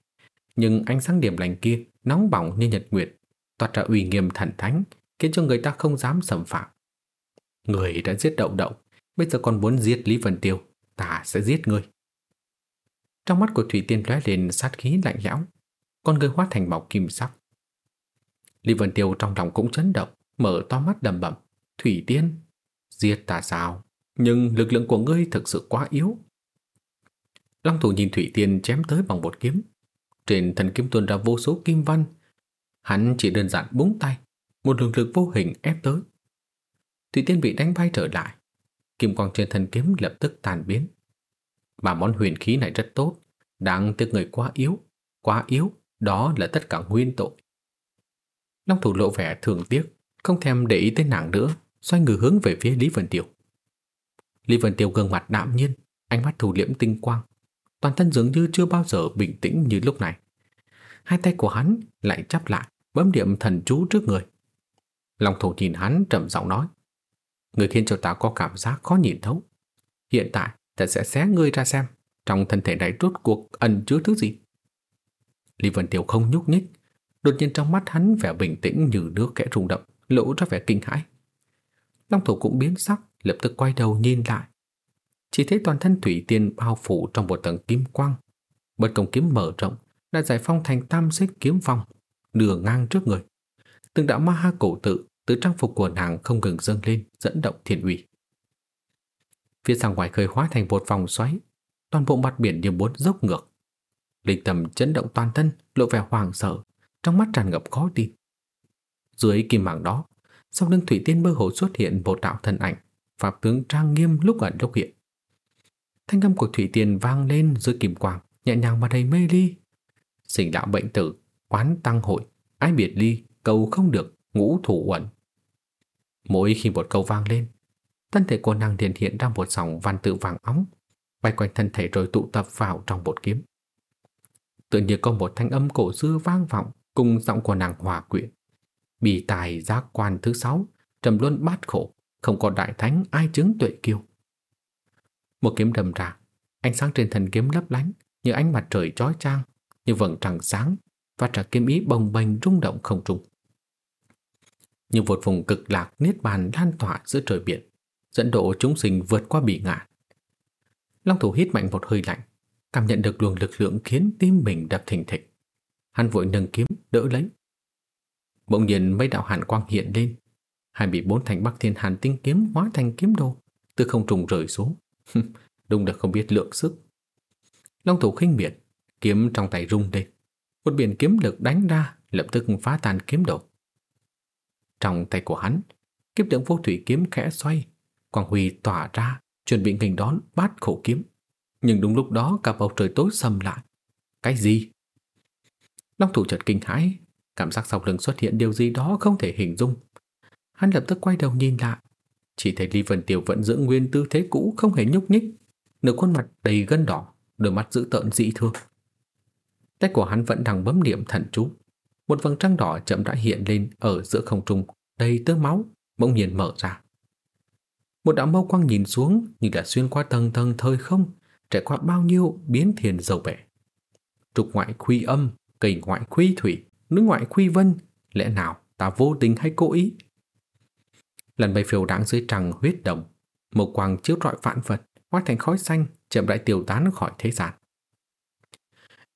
nhưng ánh sáng điểm lành kia nóng bỏng như nhật nguyệt, toát ra uy nghiêm thần thánh, khiến cho người ta không dám xâm phạm. Người đã giết đậu đậu, bây giờ còn muốn giết Lý Vân Tiêu, ta sẽ giết người. Trong mắt của Thủy Tiên lóe lên sát khí lạnh lẽo, con người hóa thành màu kim sắc. Lý Vân Tiêu trong lòng cũng chấn động, mở to mắt đầm bẩm, "Thủy Tiên, giết ta sao? Nhưng lực lượng của ngươi thực sự quá yếu." Long thủ nhìn Thủy Tiên chém tới bằng một kiếm, trên thần kiếm tuôn ra vô số kim văn. Hắn chỉ đơn giản búng tay, một lực lực vô hình ép tới. Thủy Tiên bị đánh bay trở lại, kim quang trên thần kiếm lập tức tàn biến. Mà món huyền khí này rất tốt, đáng tiếc người quá yếu, quá yếu, đó là tất cả nguyên tội. Long thủ lộ vẻ thường tiếc, không thèm để ý tới nàng nữa, xoay người hướng về phía Lý Vân Tiêu. Lý Vân Tiêu gương mặt đạm nhiên, ánh mắt thủ liễm tinh quang, toàn thân dường như chưa bao giờ bình tĩnh như lúc này. Hai tay của hắn lại chắp lại, bấm điểm thần chú trước người. Long thủ nhìn hắn trầm giọng nói, người khiến cho ta có cảm giác khó nhìn thấu. Hiện tại, ta sẽ xé ngươi ra xem, trong thân thể này rốt cuộc ẩn chứa thứ gì. Lý Vân tiểu không nhúc nhích, đột nhiên trong mắt hắn vẻ bình tĩnh như nước kẽ rung động, lộ ra vẻ kinh hãi. Long thủ cũng biến sắc, lập tức quay đầu nhìn lại. Chỉ thấy toàn thân Thủy Tiên bao phủ trong một tầng kim quang. Bất công kiếm mở rộng, đã giải phong thành tam xích kiếm phong, nửa ngang trước người. Từng đạo ma ha cổ tự từ trang phục của nàng không ngừng dâng lên, dẫn động thiên uy. Phía sang ngoài khơi hóa thành một vòng xoáy, toàn bộ mặt biển như muốn dốc ngược. Linh tầm chấn động toàn thân, lộ vẻ hoảng sợ, trong mắt tràn ngập khó tin. Dưới kim mảng đó, sau lưng Thủy Tiên mơ hồ xuất hiện một đạo thân ảnh, pháp tướng trang nghiêm lúc ẩn lúc hiện. Thanh âm của Thủy Tiên vang lên giữa kim quang, nhẹ nhàng mà đầy mê ly. Sinh đạo bệnh tử, oán tăng hội, ai biệt ly, cầu không được, ngũ thủ uẩn. Mỗi khi một câu vang lên, thân thể của nàng liền hiện ra một dòng văn tự vàng óng, bay quanh thân thể rồi tụ tập vào trong bột kiếm. Tự nhiên có một thanh âm cổ xưa vang vọng cùng giọng của nàng hòa quyện. Bì tài giác quan thứ sáu, trầm luân bát khổ, không có đại thánh ai chứng tuệ kiêu. Một kiếm đâm ra, ánh sáng trên thân kiếm lấp lánh như ánh mặt trời chói chang, như vầng trăng sáng, và trả kiếm ý bồng bềnh rung động không trung. Như một vùng cực lạc niết bàn lan tỏa giữa trời biển, dẫn độ chúng sinh vượt qua bị ngạn. Long thủ hít mạnh một hơi lạnh, cảm nhận được luồng lực lượng khiến tim mình đập thình thịch. Hắn vội nâng kiếm đỡ lấy. Bỗng nhiên mấy đạo hàn quang hiện lên, hai bị bốn thành bắc thiên hàn tinh kiếm hóa thành kiếm đồ, từ không trùng rơi xuống. Đúng là không biết lượng sức. Long thủ khinh miệt, kiếm trong tay rung lên. Một biển kiếm lực đánh ra, lập tức phá tan kiếm đồ. Trong tay của hắn, kiếp tượng vô thủy kiếm khẽ xoay, quang huy tỏa ra, chuẩn bị nghênh đón bát khổ kiếm. Nhưng đúng lúc đó cả bầu trời tối sầm lại. Cái gì? Long thủ chợt kinh hãi, cảm giác sau lưng xuất hiện điều gì đó không thể hình dung. Hắn lập tức quay đầu nhìn lại, chỉ thấy Lý Vân Tiêu vẫn giữ nguyên tư thế cũ không hề nhúc nhích, nửa khuôn mặt đầy gân đỏ, đôi mắt dữ tợn dị thương. Tay của hắn vẫn đang bấm niệm thần chú. Một vầng trăng đỏ chậm rãi hiện lên ở giữa không trung, đầy tơ máu, bỗng nhiên mở ra. Một đạo mâu quang nhìn xuống như là xuyên qua tầng tầng thời không, trải qua bao nhiêu biến thiền dầu bể. Trục ngoại khuy âm, cây ngoại khuy thủy, nước ngoại khuy vân, lẽ nào ta vô tình hay cố ý? Lần bay phiêu đáng dưới trăng huyết động một quang chiếu rọi vạn vật, hóa thành khói xanh, chậm rãi tiêu tán khỏi thế gian.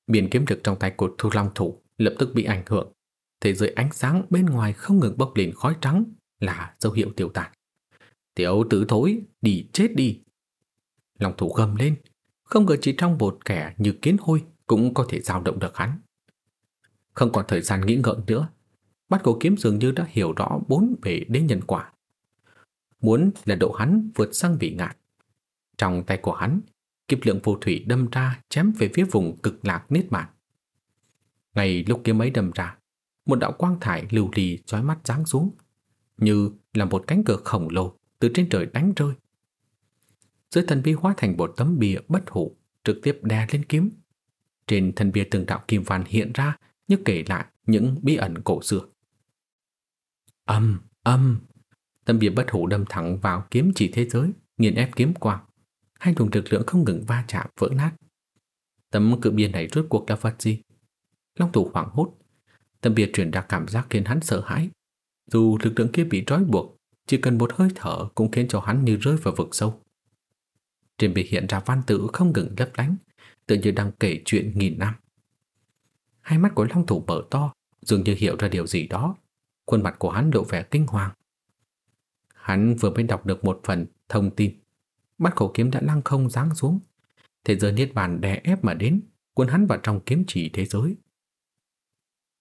Biển kiếm được trong tay của Thu Long Thủ lập tức bị ảnh hưởng. Thế giới ánh sáng bên ngoài không ngừng bốc lên khói trắng là dấu hiệu tiêu tán. Tiểu tử thối, đi chết đi. Long thủ gầm lên, không ngờ chỉ trong một kẻ như kiến hôi cũng có thể giao động được hắn. Không còn thời gian nghĩ ngợi nữa, bắt cổ kiếm dường như đã hiểu rõ bốn bể đến nhân quả. Muốn là độ hắn vượt sang vị ngạn. Trong tay của hắn, kiếp lượng phù thủy đâm ra chém về phía vùng cực lạc niết bàn. Ngay lúc kiếm ấy đâm ra, một đạo quang thải lưu lì chói mắt giáng xuống, như là một cánh cửa khổng lồ từ trên trời đánh rơi. Dưới thần bia hóa thành một tấm bia bất hủ, trực tiếp đè lên kiếm. Trên thần bia từng đạo kim văn hiện ra như kể lại những bí ẩn cổ xưa. Âm, âm, tâm bia bất hủ đâm thẳng vào kiếm chỉ thế giới, nghiền ép kiếm quang. Hai luồng lực lượng không ngừng va chạm vỡ nát. Tấm cự bia này rốt cuộc là vật gì? Long thủ hoảng hốt. tâm bia truyền ra cảm giác khiến hắn sợ hãi. Dù lực lượng kia bị trói buộc, chỉ cần một hơi thở cũng khiến cho hắn như rơi vào vực sâu. trên bìa hiện ra văn tự không ngừng lấp lánh, tự như đang kể chuyện nghìn năm. Hai mắt của long thủ mở to, dường như hiểu ra điều gì đó. Khuôn mặt của hắn lộ vẻ kinh hoàng. Hắn vừa mới đọc được một phần thông tin. Bắt khẩu kiếm đã lăng không giáng xuống. Thế giới niết bàn đè ép mà đến, cuốn hắn vào trong kiếm chỉ thế giới.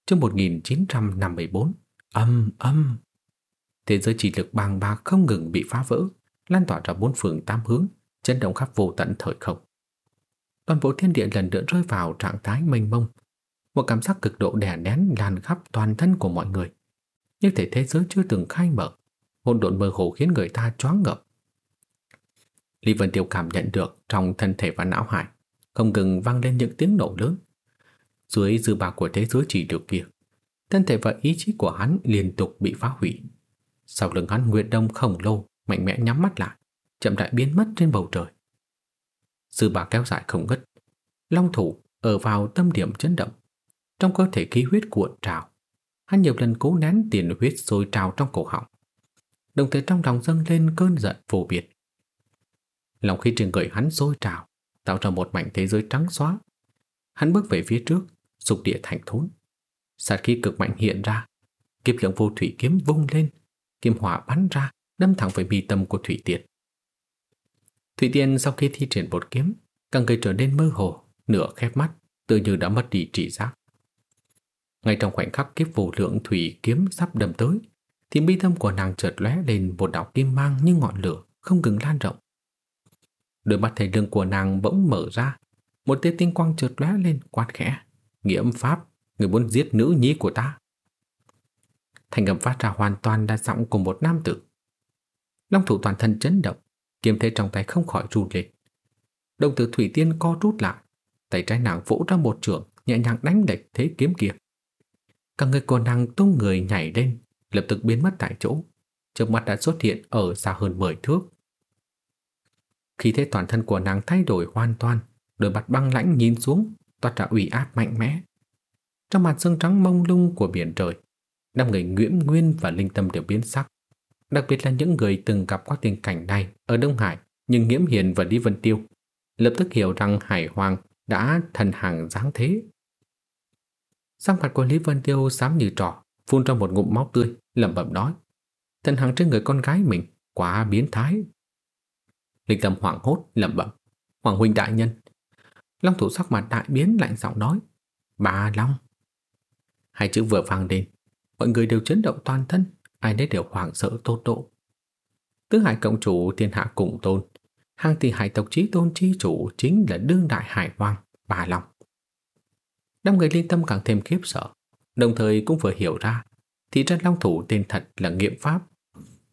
Trong 1954, âm âm, thế giới chỉ lực bàng bạc không ngừng bị phá vỡ, lan tỏa ra bốn phương tám hướng, chấn động khắp vô tận thời không. Toàn bộ thiên địa lần nữa rơi vào trạng thái mênh mông, một cảm giác cực độ đè nén lan khắp toàn thân của mọi người. Như thể thế giới chưa từng khai mở, hỗn độn mơ hồ khiến người ta choáng ngợp. Lý Vân Tiêu cảm nhận được trong thân thể và não hải không ngừng vang lên những tiếng nổ lớn. Dưới dư bà của thế giới chỉ được kia, thân thể và ý chí của hắn liên tục bị phá hủy. Sau lưng hắn Nguyệt Đông khổng lồ mạnh mẽ nhắm mắt lại, chậm rãi biến mất trên bầu trời. Dư bà kéo dài không ngất, long thủ ở vào tâm điểm chấn động. Trong cơ thể khí huyết cuộn trào, hắn nhiều lần cố nén tiền huyết sôi trào trong cổ họng. Đồng thời trong lòng dâng lên cơn giận vô biệt. Lòng khí trên người hắn sôi trào, tạo ra một mảnh thế giới trắng xóa. Hắn bước về phía trước, sục địa thành thốn. Sát khí cực mạnh hiện ra, kiếp lượng vô thủy kiếm vung lên, kiếm hỏa bắn ra, đâm thẳng về mi tâm của Thủy Tiên. Thủy Tiên sau khi thi triển bột kiếm, càng gây trở nên mơ hồ, nửa khép mắt, tự như đã mất đi trị giác. Ngay trong khoảnh khắc kiếp vô lượng thủy kiếm sắp đâm tới, thì mi tâm của nàng chợt lóe lên một đạo kim mang như ngọn lửa, không ngừng lan rộng. Đôi mắt thầy lương của nàng bỗng mở ra, một tia tinh quang chợt lóe lên quát khẽ. Nghiễm pháp, người muốn giết nữ nhi của ta. Thành âm phát ra hoàn toàn đa giọng của một nam tử. Long thủ toàn thân chấn động, kiếm thế trong tay không khỏi run lên. Đồng tử Thủy Tiên co rút lại, tay trái nàng vỗ ra một trường, nhẹ nhàng đánh địch thế kiếm kia. Cả người của nàng tung người nhảy lên, lập tức biến mất tại chỗ. Trước mắt đã xuất hiện ở xa hơn 10 thước. Khi thế toàn thân của nàng thay đổi hoàn toàn, đôi mặt băng lãnh nhìn xuống, toát ra ủy áp mạnh mẽ. Trong mặt sương trắng mông lung của biển trời, năm người Nguyễn Nguyên và Linh Tâm đều biến sắc. Đặc biệt là những người từng gặp qua tình cảnh này ở Đông Hải nhưng Nghiễm Hiền và Lý Vân Tiêu lập tức hiểu rằng Hải Hoàng đã thần hàng dáng thế. Sang mặt của Lý Vân Tiêu xám như trò, phun ra một ngụm máu tươi, lẩm bẩm nói. Thần hàng trên người con gái mình, quá biến thái. Lịch Tâm hoảng hốt, lẩm bẩm. Hoàng huynh đại nhân. Long thủ sắc mặt đại biến lạnh giọng nói. Bà Long. Hai chữ vừa vang lên, mọi người đều chấn động toàn thân, ai nấy đều hoảng sợ tột độ. Tứ hải cộng chủ thiên hạ cùng tôn, hàng tỷ hải tộc trí tôn chi chủ chính là đương đại hải hoàng, bà Long. Năm người liên tâm càng thêm khiếp sợ, đồng thời cũng vừa hiểu ra thì ra Long thủ tên thật là Nghiệm Pháp.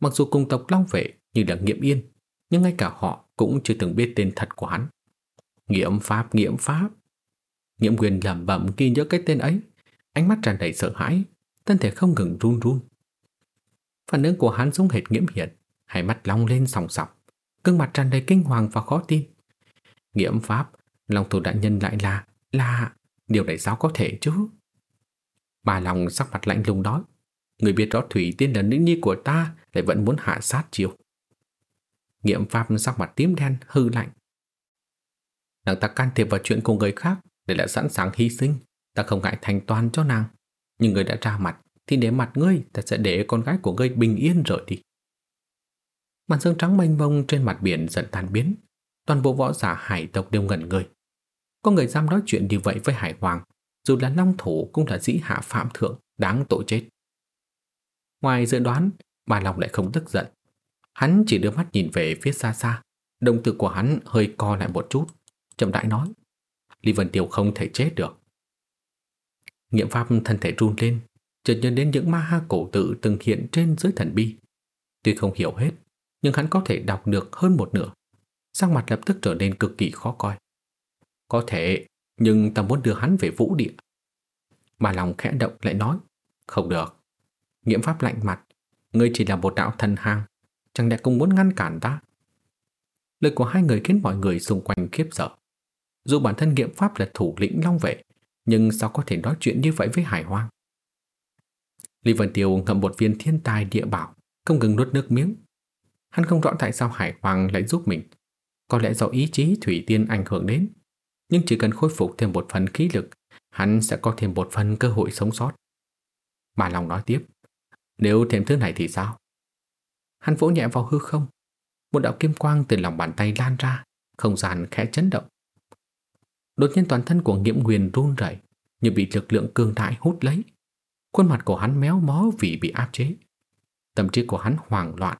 Mặc dù cùng tộc Long Vệ như là Nghiệm Yên, nhưng ngay cả họ cũng chưa từng biết tên thật của hắn. Nghiệm Pháp, Nghiệm Pháp. Nghiệm Quyền lẩm bẩm ghi nhớ cái tên ấy, ánh mắt tràn đầy sợ hãi, thân thể không ngừng run run. Phản ứng của hắn giống hệt nghiễm hiện, hai mắt long lên sòng sọc, gương mặt tràn đầy kinh hoàng và khó tin. nghiệm pháp, long thủ đại nhân lại là, là, điều này sao có thể chứ? Bà lòng sắc mặt lạnh lùng nói, người biết rõ Thủy Tiên là nữ nhi của ta lại vẫn muốn hạ sát chiêu. nghiệm pháp sắc mặt tím đen, hư lạnh. Nàng ta can thiệp vào chuyện của người khác để lại sẵn sàng hy sinh, ta không ngại thành toàn cho nàng. Nhưng người đã ra mặt thì để mặt ngươi ta sẽ để con gái của ngươi bình yên rời đi. Màn sương trắng mênh mông trên mặt biển dần tan biến, toàn bộ võ giả hải tộc đều ngẩn người. Có người dám nói chuyện như vậy với hải hoàng, dù là long thủ cũng là dĩ hạ phạm thượng, đáng tội chết. Ngoài dự đoán, bà Long lại không tức giận. Hắn chỉ đưa mắt nhìn về phía xa xa, đồng tử của hắn hơi co lại một chút, chậm rãi nói. Lý Vân Tiêu không thể chết được. Nghiệm pháp thân thể run lên, chợt nhớ đến những ma ha cổ tự từng hiện trên dưới thần bi. Tuy không hiểu hết, nhưng hắn có thể đọc được hơn một nửa. Sắc mặt lập tức trở nên cực kỳ khó coi. Có thể, nhưng ta muốn đưa hắn về vũ địa. Bà lòng khẽ động lại nói, không được. Nghiễm pháp lạnh mặt, ngươi chỉ là một đạo thần hàng, chẳng lẽ cũng muốn ngăn cản ta? Lời của hai người khiến mọi người xung quanh khiếp sợ. Dù bản thân nghiệm pháp là thủ lĩnh long vệ, nhưng sao có thể nói chuyện như vậy với hải hoang? Lý Vân Tiêu ngậm một viên thiên tài địa bảo, không ngừng nuốt nước miếng. Hắn không rõ tại sao Hải Hoàng lại giúp mình. có lẽ do ý chí Thủy Tiên ảnh hưởng đến, nhưng chỉ cần khôi phục thêm một phần khí lực, hắn sẽ có thêm một phần cơ hội sống sót. Mà lòng nói tiếp, nếu thêm thứ này thì sao? Hắn vỗ nhẹ vào hư không, một đạo kim quang từ lòng bàn tay lan ra, không gian khẽ chấn động. Đột nhiên toàn thân của Nghiễm Nguyên run rẩy, như bị lực lượng cường đại hút lấy. Khuôn mặt của hắn méo mó vì bị áp chế. Tâm trí của hắn hoảng loạn,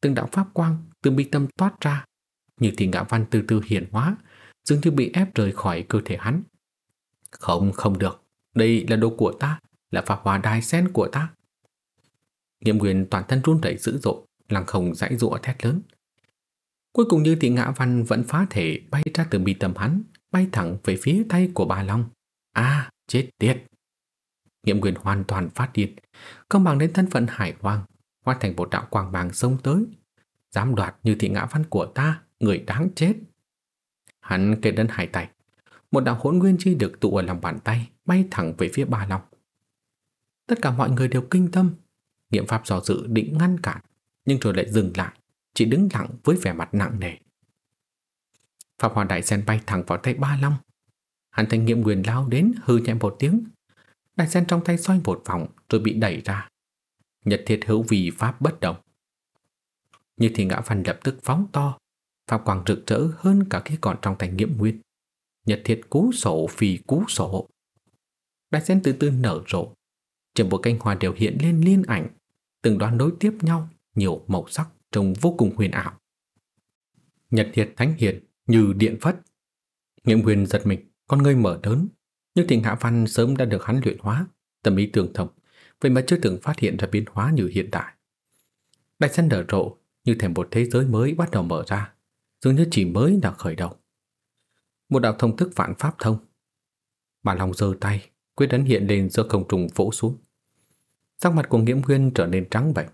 từng đạo pháp quang từ bi tâm toát ra, như thì ngã văn từ từ hiển hóa, dường như bị ép rời khỏi cơ thể hắn. Không, không được, đây là đồ của ta, là pháp hòa đài sen của ta. Nghiệm nguyên toàn thân run rẩy dữ dội, lăng không dãy dụa thét lớn. Cuối cùng như thị ngã văn vẫn phá thể bay ra từ bi tâm hắn, bay thẳng về phía tay của bà Long. À, chết tiệt! Nghiệm quyền hoàn toàn phát điên, công bằng đến thân phận hải hoàng, hóa thành một đạo quang bàng sông tới. Dám đoạt như thị ngã văn của ta, người đáng chết. Hắn kê đến hai tay, một đạo hỗn nguyên chi được tụ ở lòng bàn tay, bay thẳng về phía bà Long. Tất cả mọi người đều kinh tâm, nghiệm pháp do dự định ngăn cản, nhưng rồi lại dừng lại, chỉ đứng lặng với vẻ mặt nặng nề. Pháp hòa đại sen bay thẳng vào tay ba long. Hắn thanh nghiệm quyền lao đến hư nhẹ một tiếng. Đại sen trong tay xoay một vòng rồi bị đẩy ra. Nhật thiệt hữu vì pháp bất động. Như thì ngã phần lập tức phóng to. Pháp quang rực rỡ hơn cả khi còn trong thành nghiệm nguyên. Nhật thiệt cú sổ vì cú sổ. Đại sen từ từ nở rộ. Trên bộ canh hoa đều hiện lên liên ảnh. Từng đoán đối tiếp nhau, nhiều màu sắc trông vô cùng huyền ảo. Nhật thiệt thánh hiền như điện phất. Nghiệm huyền giật mình, con ngươi mở lớn, nhưng tình hạ văn sớm đã được hắn luyện hóa, tâm ý tường thông, vậy mà chưa từng phát hiện ra biến hóa như hiện tại. Đại sen nở rộ, như thể một thế giới mới bắt đầu mở ra, dường như chỉ mới đã khởi đầu. Một đạo thông thức vạn pháp thông. Bà Long giơ tay, quyết ấn hiện lên giữa không trùng vỗ xuống. Sắc mặt của Nghiễm Nguyên trở nên trắng bệch.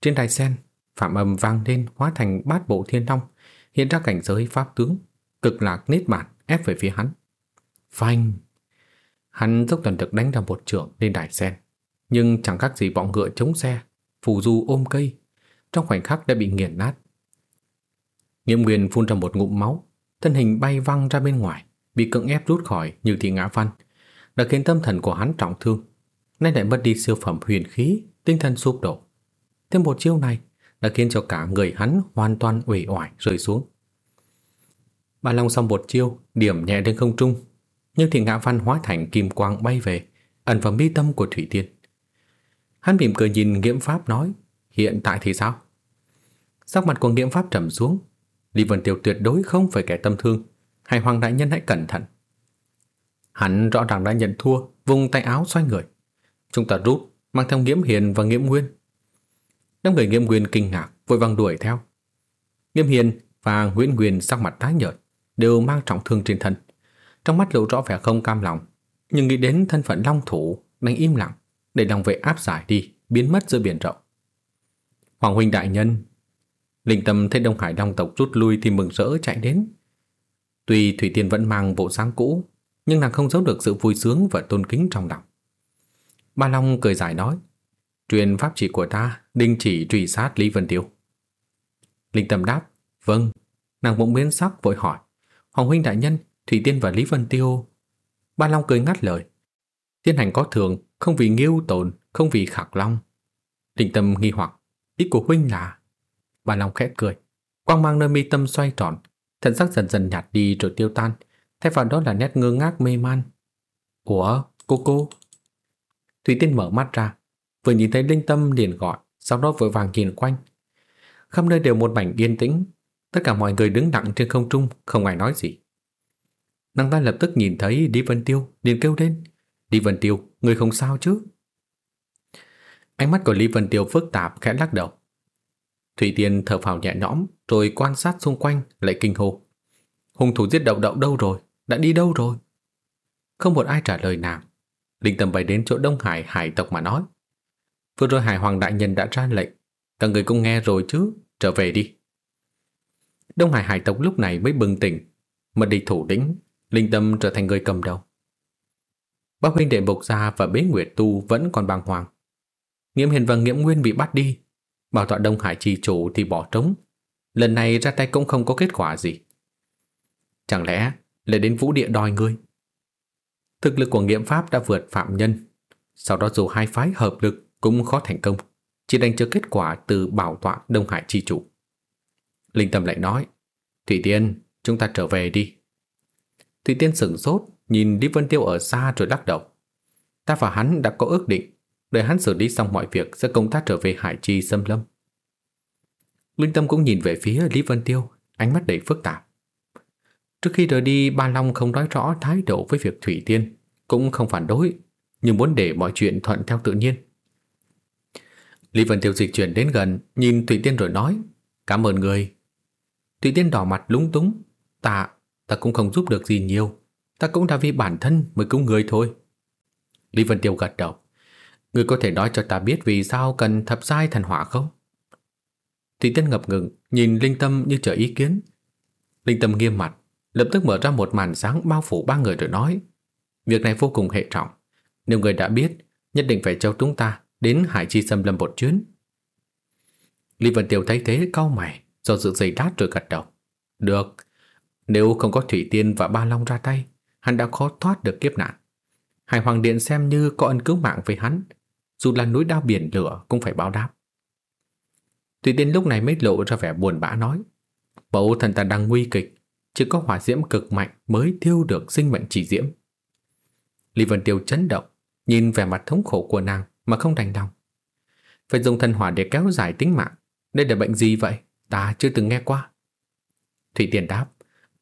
Trên đài sen, phạm âm vang lên hóa thành bát bộ thiên long, hiện ra cảnh giới pháp tướng, cực lạc nết bản ép về phía hắn. Phanh! Hắn dốc toàn lực đánh ra một trường lên đài sen, nhưng chẳng khác gì bọn ngựa chống xe, phù du ôm cây, trong khoảnh khắc đã bị nghiền nát. Nghiêm Nguyên phun ra một ngụm máu, thân hình bay văng ra bên ngoài, bị cưỡng ép rút khỏi như thì ngã văn, đã khiến tâm thần của hắn trọng thương, nay lại mất đi siêu phẩm huyền khí, tinh thần sụp đổ. Thêm một chiêu này đã khiến cho cả người hắn hoàn toàn uể oải rơi xuống. Bà Long xong một chiêu, điểm nhẹ lên không trung, nhưng thì ngã văn hóa thành kim quang bay về, ẩn vào mi tâm của Thủy Tiên. Hắn mỉm cười nhìn Nghiễm Pháp nói, hiện tại thì sao? Sắc mặt của Nghiễm Pháp trầm xuống, Lý Vân Tiêu tuyệt đối không phải kẻ tâm thương, hay Hoàng Đại Nhân hãy cẩn thận. Hắn rõ ràng đã nhận thua, vùng tay áo xoay người. Chúng ta rút, mang theo Nghiễm Hiền và Nghiễm Nguyên. Đám người Nghiêm Nguyên kinh ngạc, vội vàng đuổi theo. Nghiêm Hiền và Nguyễn Nguyên sắc mặt tái nhợt, đều mang trọng thương trên thân. Trong mắt lộ rõ vẻ không cam lòng, nhưng nghĩ đến thân phận long thủ, đành im lặng, để lòng vệ áp giải đi, biến mất giữa biển rộng. Hoàng huynh đại nhân, Linh Tâm thấy Đông Hải Long tộc rút lui thì mừng rỡ chạy đến. Tuy Thủy Tiên vẫn mang bộ dáng cũ, nhưng nàng không giấu được sự vui sướng và tôn kính trong lòng. Ba Long cười giải nói, truyền pháp chỉ của ta, đình chỉ truy sát Lý Vân Tiêu. Linh Tâm đáp, vâng, nàng bỗng biến sắc vội hỏi, Hoàng huynh đại nhân, Thủy Tiên và Lý Vân Tiêu. Ba Long cười ngắt lời, thiên hành có thường, không vì nghiêu tồn, không vì khạc long. Linh Tâm nghi hoặc, ý của huynh là... Bà Long khẽ cười, quang mang nơi mi tâm xoay tròn, thần sắc dần dần nhạt đi rồi tiêu tan, thay vào đó là nét ngơ ngác mê man. Ủa, cô cô? Thủy Tiên mở mắt ra, vừa nhìn thấy Linh Tâm liền gọi, sau đó vội vàng nhìn quanh. Khắp nơi đều một mảnh yên tĩnh, tất cả mọi người đứng lặng trên không trung, không ai nói gì. Nàng ta lập tức nhìn thấy Đi Vân Tiêu, liền kêu lên. Đi Vân Tiêu, người không sao chứ? Ánh mắt của Lý Vân Tiêu phức tạp khẽ lắc đầu. Thủy Tiên thở phào nhẹ nhõm, rồi quan sát xung quanh, lại kinh hô. Hung thủ giết đậu đậu đâu rồi? Đã đi đâu rồi? Không một ai trả lời nào. Linh Tâm bay đến chỗ Đông Hải hải tộc mà nói. Vừa rồi Hải Hoàng Đại Nhân đã ra lệnh Cả người cũng nghe rồi chứ Trở về đi Đông Hải hải tộc lúc này mới bừng tỉnh Mật địch thủ lĩnh Linh tâm trở thành người cầm đầu Bác huynh đệ Bộc Gia và Bế Nguyệt Tu Vẫn còn bàng hoàng Nghiễm Hiền và Nghiễm Nguyên bị bắt đi Bảo tọa Đông Hải chi chủ thì bỏ trống Lần này ra tay cũng không có kết quả gì Chẳng lẽ lại đến vũ địa đòi ngươi? Thực lực của nghiệm pháp đã vượt phạm nhân. Sau đó dù hai phái hợp lực cũng khó thành công. Chỉ đành chờ kết quả từ bảo tọa Đông Hải chi chủ. Linh Tâm lại nói, Thủy Tiên, chúng ta trở về đi. Thủy Tiên sửng sốt, nhìn đi Vân Tiêu ở xa rồi lắc đầu. Ta và hắn đã có ước định, đợi hắn xử lý xong mọi việc sẽ công tác trở về Hải Chi xâm lâm. Linh Tâm cũng nhìn về phía Lý Vân Tiêu, ánh mắt đầy phức tạp. Trước khi rời đi, Ba Long không nói rõ thái độ với việc Thủy Tiên, cũng không phản đối, nhưng muốn để mọi chuyện thuận theo tự nhiên. Lý Vân Tiêu dịch chuyển đến gần, nhìn Thủy Tiên rồi nói, cảm ơn người. Thủy Tiên đỏ mặt lúng túng, ta, ta cũng không giúp được gì nhiều, ta cũng đã vì bản thân mới cứu người thôi. Lý Vân Tiêu gật đầu, người có thể nói cho ta biết vì sao cần thập giai thần hỏa không? Thủy Tiên ngập ngừng, nhìn Linh Tâm như chờ ý kiến. Linh Tâm nghiêm mặt, lập tức mở ra một màn sáng bao phủ ba người rồi nói, việc này vô cùng hệ trọng. Nếu người đã biết, nhất định phải cho chúng ta đến Hải Chi Xâm Lâm một chuyến. Lý Vân Tiêu thấy thế cau mày, do dự giày đát rồi gật đầu. Được, nếu không có Thủy Tiên và Ba Long ra tay, hắn đã khó thoát được kiếp nạn. Hải Hoàng Điện xem như có ân cứu mạng với hắn, dù là núi đao biển lửa cũng phải báo đáp. Thủy Tiên lúc này mới lộ ra vẻ buồn bã nói, mẫu thần ta đang nguy kịch, chỉ có hỏa diễm cực mạnh mới thiêu được sinh mệnh chỉ diễm. Lý Vân Tiêu chấn động, nhìn vẻ mặt thống khổ của nàng mà không đành lòng. Phải dùng thần hỏa để kéo dài tính mạng, đây là bệnh gì vậy? Ta chưa từng nghe qua. Thủy Tiên đáp,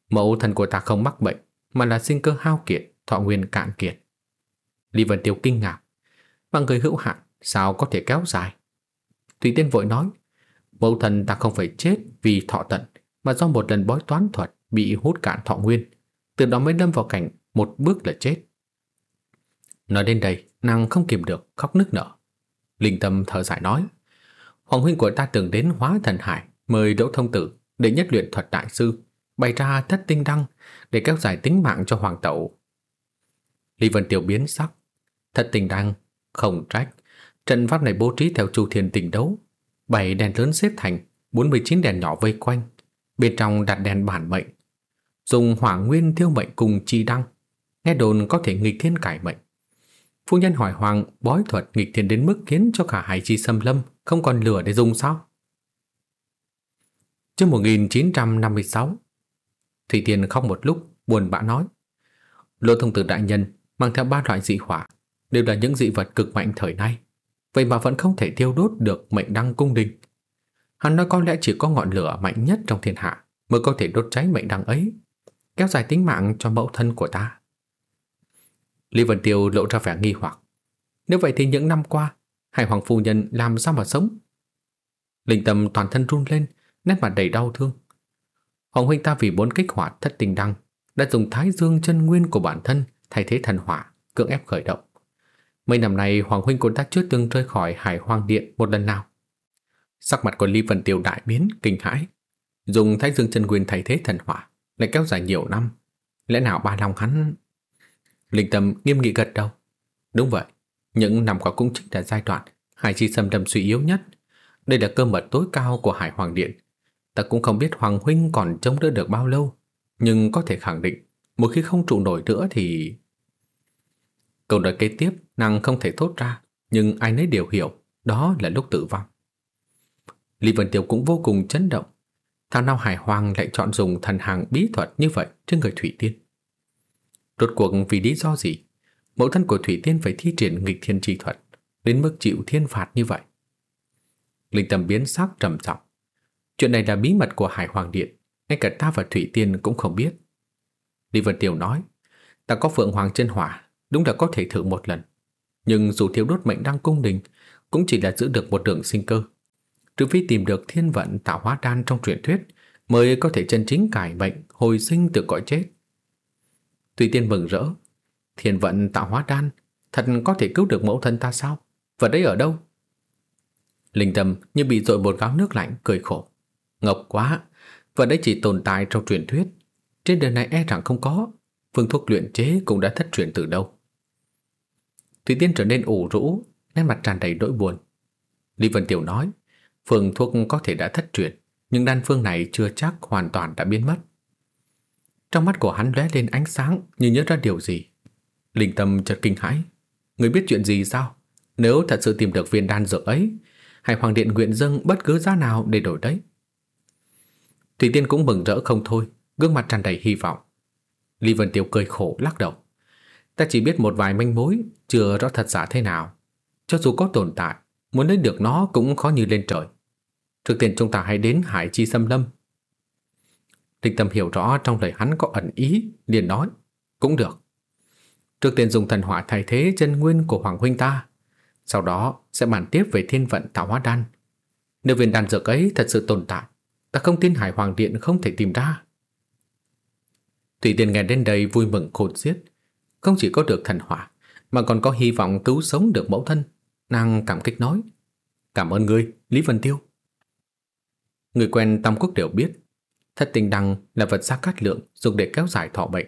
mẫu thần của ta không mắc bệnh, mà là sinh cơ hao kiệt, thọ nguyên cạn kiệt. Lý Vân Tiêu kinh ngạc, bằng người hữu hạn, sao có thể kéo dài? tùy Tiên vội nói, mẫu thần ta không phải chết vì thọ tận, mà do một lần bói toán thuật bị hút cạn thọ nguyên, từ đó mới đâm vào cảnh một bước là chết. Nói đến đây, nàng không kìm được khóc nức nở. Linh tâm thở dài nói, Hoàng huynh của ta từng đến hóa thần hải, mời Đỗ Thông Tử để nhất luyện thuật đại sư, bày ra thất tinh đăng để kéo dài tính mạng cho hoàng tẩu. Lý Vân Tiểu biến sắc, thất tinh đăng, không trách, trận pháp này bố trí theo chu thiên tình đấu, bảy đèn lớn xếp thành, 49 đèn nhỏ vây quanh, bên trong đặt đèn bản mệnh, dùng hỏa nguyên thiêu mệnh cùng chi đăng, nghe đồn có thể nghịch thiên cải mệnh. Phu nhân hỏi Hoàng bói thuật nghịch thiên đến mức khiến cho cả hải chi xâm lâm không còn lửa để dùng sao? Trước 1956, Thủy Tiên khóc một lúc, buồn bã nói. Lô thông tử đại nhân mang theo ba loại dị hỏa, đều là những dị vật cực mạnh thời nay. Vậy mà vẫn không thể tiêu đốt được mệnh đăng cung đình. Hắn nói có lẽ chỉ có ngọn lửa mạnh nhất trong thiên hạ mới có thể đốt cháy mệnh đăng ấy, kéo dài tính mạng cho mẫu thân của ta. Lý Vân Tiêu lộ ra vẻ nghi hoặc. Nếu vậy thì những năm qua, Hải Hoàng Phu Nhân làm sao mà sống? Linh tâm toàn thân run lên, nét mặt đầy đau thương. Hoàng huynh ta vì bốn kích hoạt thất tình đăng, đã dùng thái dương chân nguyên của bản thân thay thế thần hỏa, cưỡng ép khởi động. Mấy năm nay Hoàng huynh của ta chưa từng rời khỏi Hải Hoàng Điện một lần nào. Sắc mặt của Lý Vân Tiêu đại biến, kinh hãi. Dùng thái dương chân quyền thay thế thần hỏa, lại kéo dài nhiều năm. Lẽ nào ba lòng hắn Linh Tâm nghiêm nghị gật đầu. Đúng vậy, những năm qua cũng chính là giai đoạn Hải Chi Sâm đâm suy yếu nhất. Đây là cơ mật tối cao của Hải Hoàng Điện. Ta cũng không biết Hoàng Huynh còn chống đỡ được bao lâu, nhưng có thể khẳng định, một khi không trụ nổi nữa thì... Câu nói kế tiếp, nàng không thể thốt ra, nhưng ai nấy đều hiểu, đó là lúc tử vong. Lý Vân Tiêu cũng vô cùng chấn động. Thảo nào Hải Hoàng lại chọn dùng thần hàng bí thuật như vậy trên người Thủy Tiên. Rốt cuộc vì lý do gì? Mẫu thân của Thủy Tiên phải thi triển nghịch thiên tri thuật đến mức chịu thiên phạt như vậy. Linh tâm biến sắc trầm trọng. Chuyện này là bí mật của Hải Hoàng Điện, ngay cả ta và Thủy Tiên cũng không biết. Lý Vân Tiểu nói, ta có Phượng Hoàng chân hỏa, đúng là có thể thử một lần. Nhưng dù thiếu đốt mệnh đăng cung đình, cũng chỉ là giữ được một đường sinh cơ. Trừ phi tìm được thiên vận tạo hóa đan trong truyền thuyết, mới có thể chân chính cải bệnh, hồi sinh từ cõi chết. Tùy Tiên mừng rỡ. Thiên vận tạo hóa đan, thật có thể cứu được mẫu thân ta sao? Vật đấy ở đâu? Linh tâm như bị dội một gáo nước lạnh, cười khổ. Ngọc quá, vật đấy chỉ tồn tại trong truyền thuyết. Trên đời này e rằng không có. Phương thuốc luyện chế cũng đã thất truyền từ đâu. Thủy Tiên trở nên ủ rũ, nét mặt tràn đầy nỗi buồn. Lý Vân Tiểu nói, phương thuốc có thể đã thất truyền, nhưng đan phương này chưa chắc hoàn toàn đã biến mất. Trong mắt của hắn lóe lên ánh sáng như nhớ ra điều gì. Linh tâm chợt kinh hãi. Người biết chuyện gì sao? Nếu thật sự tìm được viên đan dược ấy, Hải Hoàng Điện nguyện dâng bất cứ giá nào để đổi đấy. Thủy Tiên cũng mừng rỡ không thôi, gương mặt tràn đầy hy vọng. Lý Vân Tiêu cười khổ lắc đầu. Ta chỉ biết một vài manh mối, chưa rõ thật giả thế nào. Cho dù có tồn tại, muốn lấy được nó cũng khó như lên trời. Trước tiên chúng ta hãy đến Hải Chi Xâm Lâm. Địch Tâm hiểu rõ trong lời hắn có ẩn ý, liền nói. Cũng được. Trước tiên dùng thần hỏa thay thế chân nguyên của Hoàng Huynh ta. Sau đó sẽ bàn tiếp về thiên vận tạo hóa đan. Nếu viên đan dược ấy thật sự tồn tại, ta không tin Hải Hoàng Điện không thể tìm ra. Tùy Tiên nghe đến đây vui mừng khôn xiết. Không chỉ có được thần hỏa, mà còn có hy vọng cứu sống được mẫu thân. Nàng cảm kích nói. Cảm ơn ngươi, Lý Vân Tiêu. Người quen Tam Quốc đều biết, thất tình đăng là vật xác cát lượng dùng để kéo dài thọ bệnh,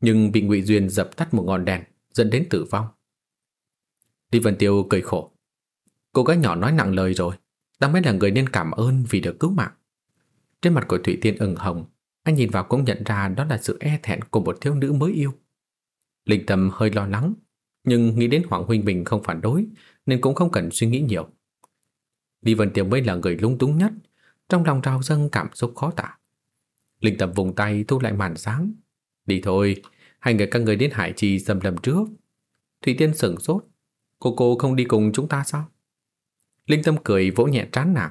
nhưng bị ngụy Duyên dập tắt một ngọn đèn, dẫn đến tử vong. Lý Vân Tiêu cười khổ. Cô gái nhỏ nói nặng lời rồi, ta mới là người nên cảm ơn vì được cứu mạng. Trên mặt của Thủy Tiên ửng hồng, anh nhìn vào cũng nhận ra đó là sự e thẹn của một thiếu nữ mới yêu. Linh Tâm hơi lo lắng, nhưng nghĩ đến Hoàng Huynh mình không phản đối nên cũng không cần suy nghĩ nhiều. Lý Vân Tiêu mới là người lung túng nhất, trong lòng trào dâng cảm xúc khó tả. Linh Tâm vùng tay thu lại màn sáng. Đi thôi, hai người các người đến Hải Trì dầm lầm trước. Thủy Tiên sửng sốt. Cô cô không đi cùng chúng ta sao? Linh Tâm cười vỗ nhẹ trán nàng.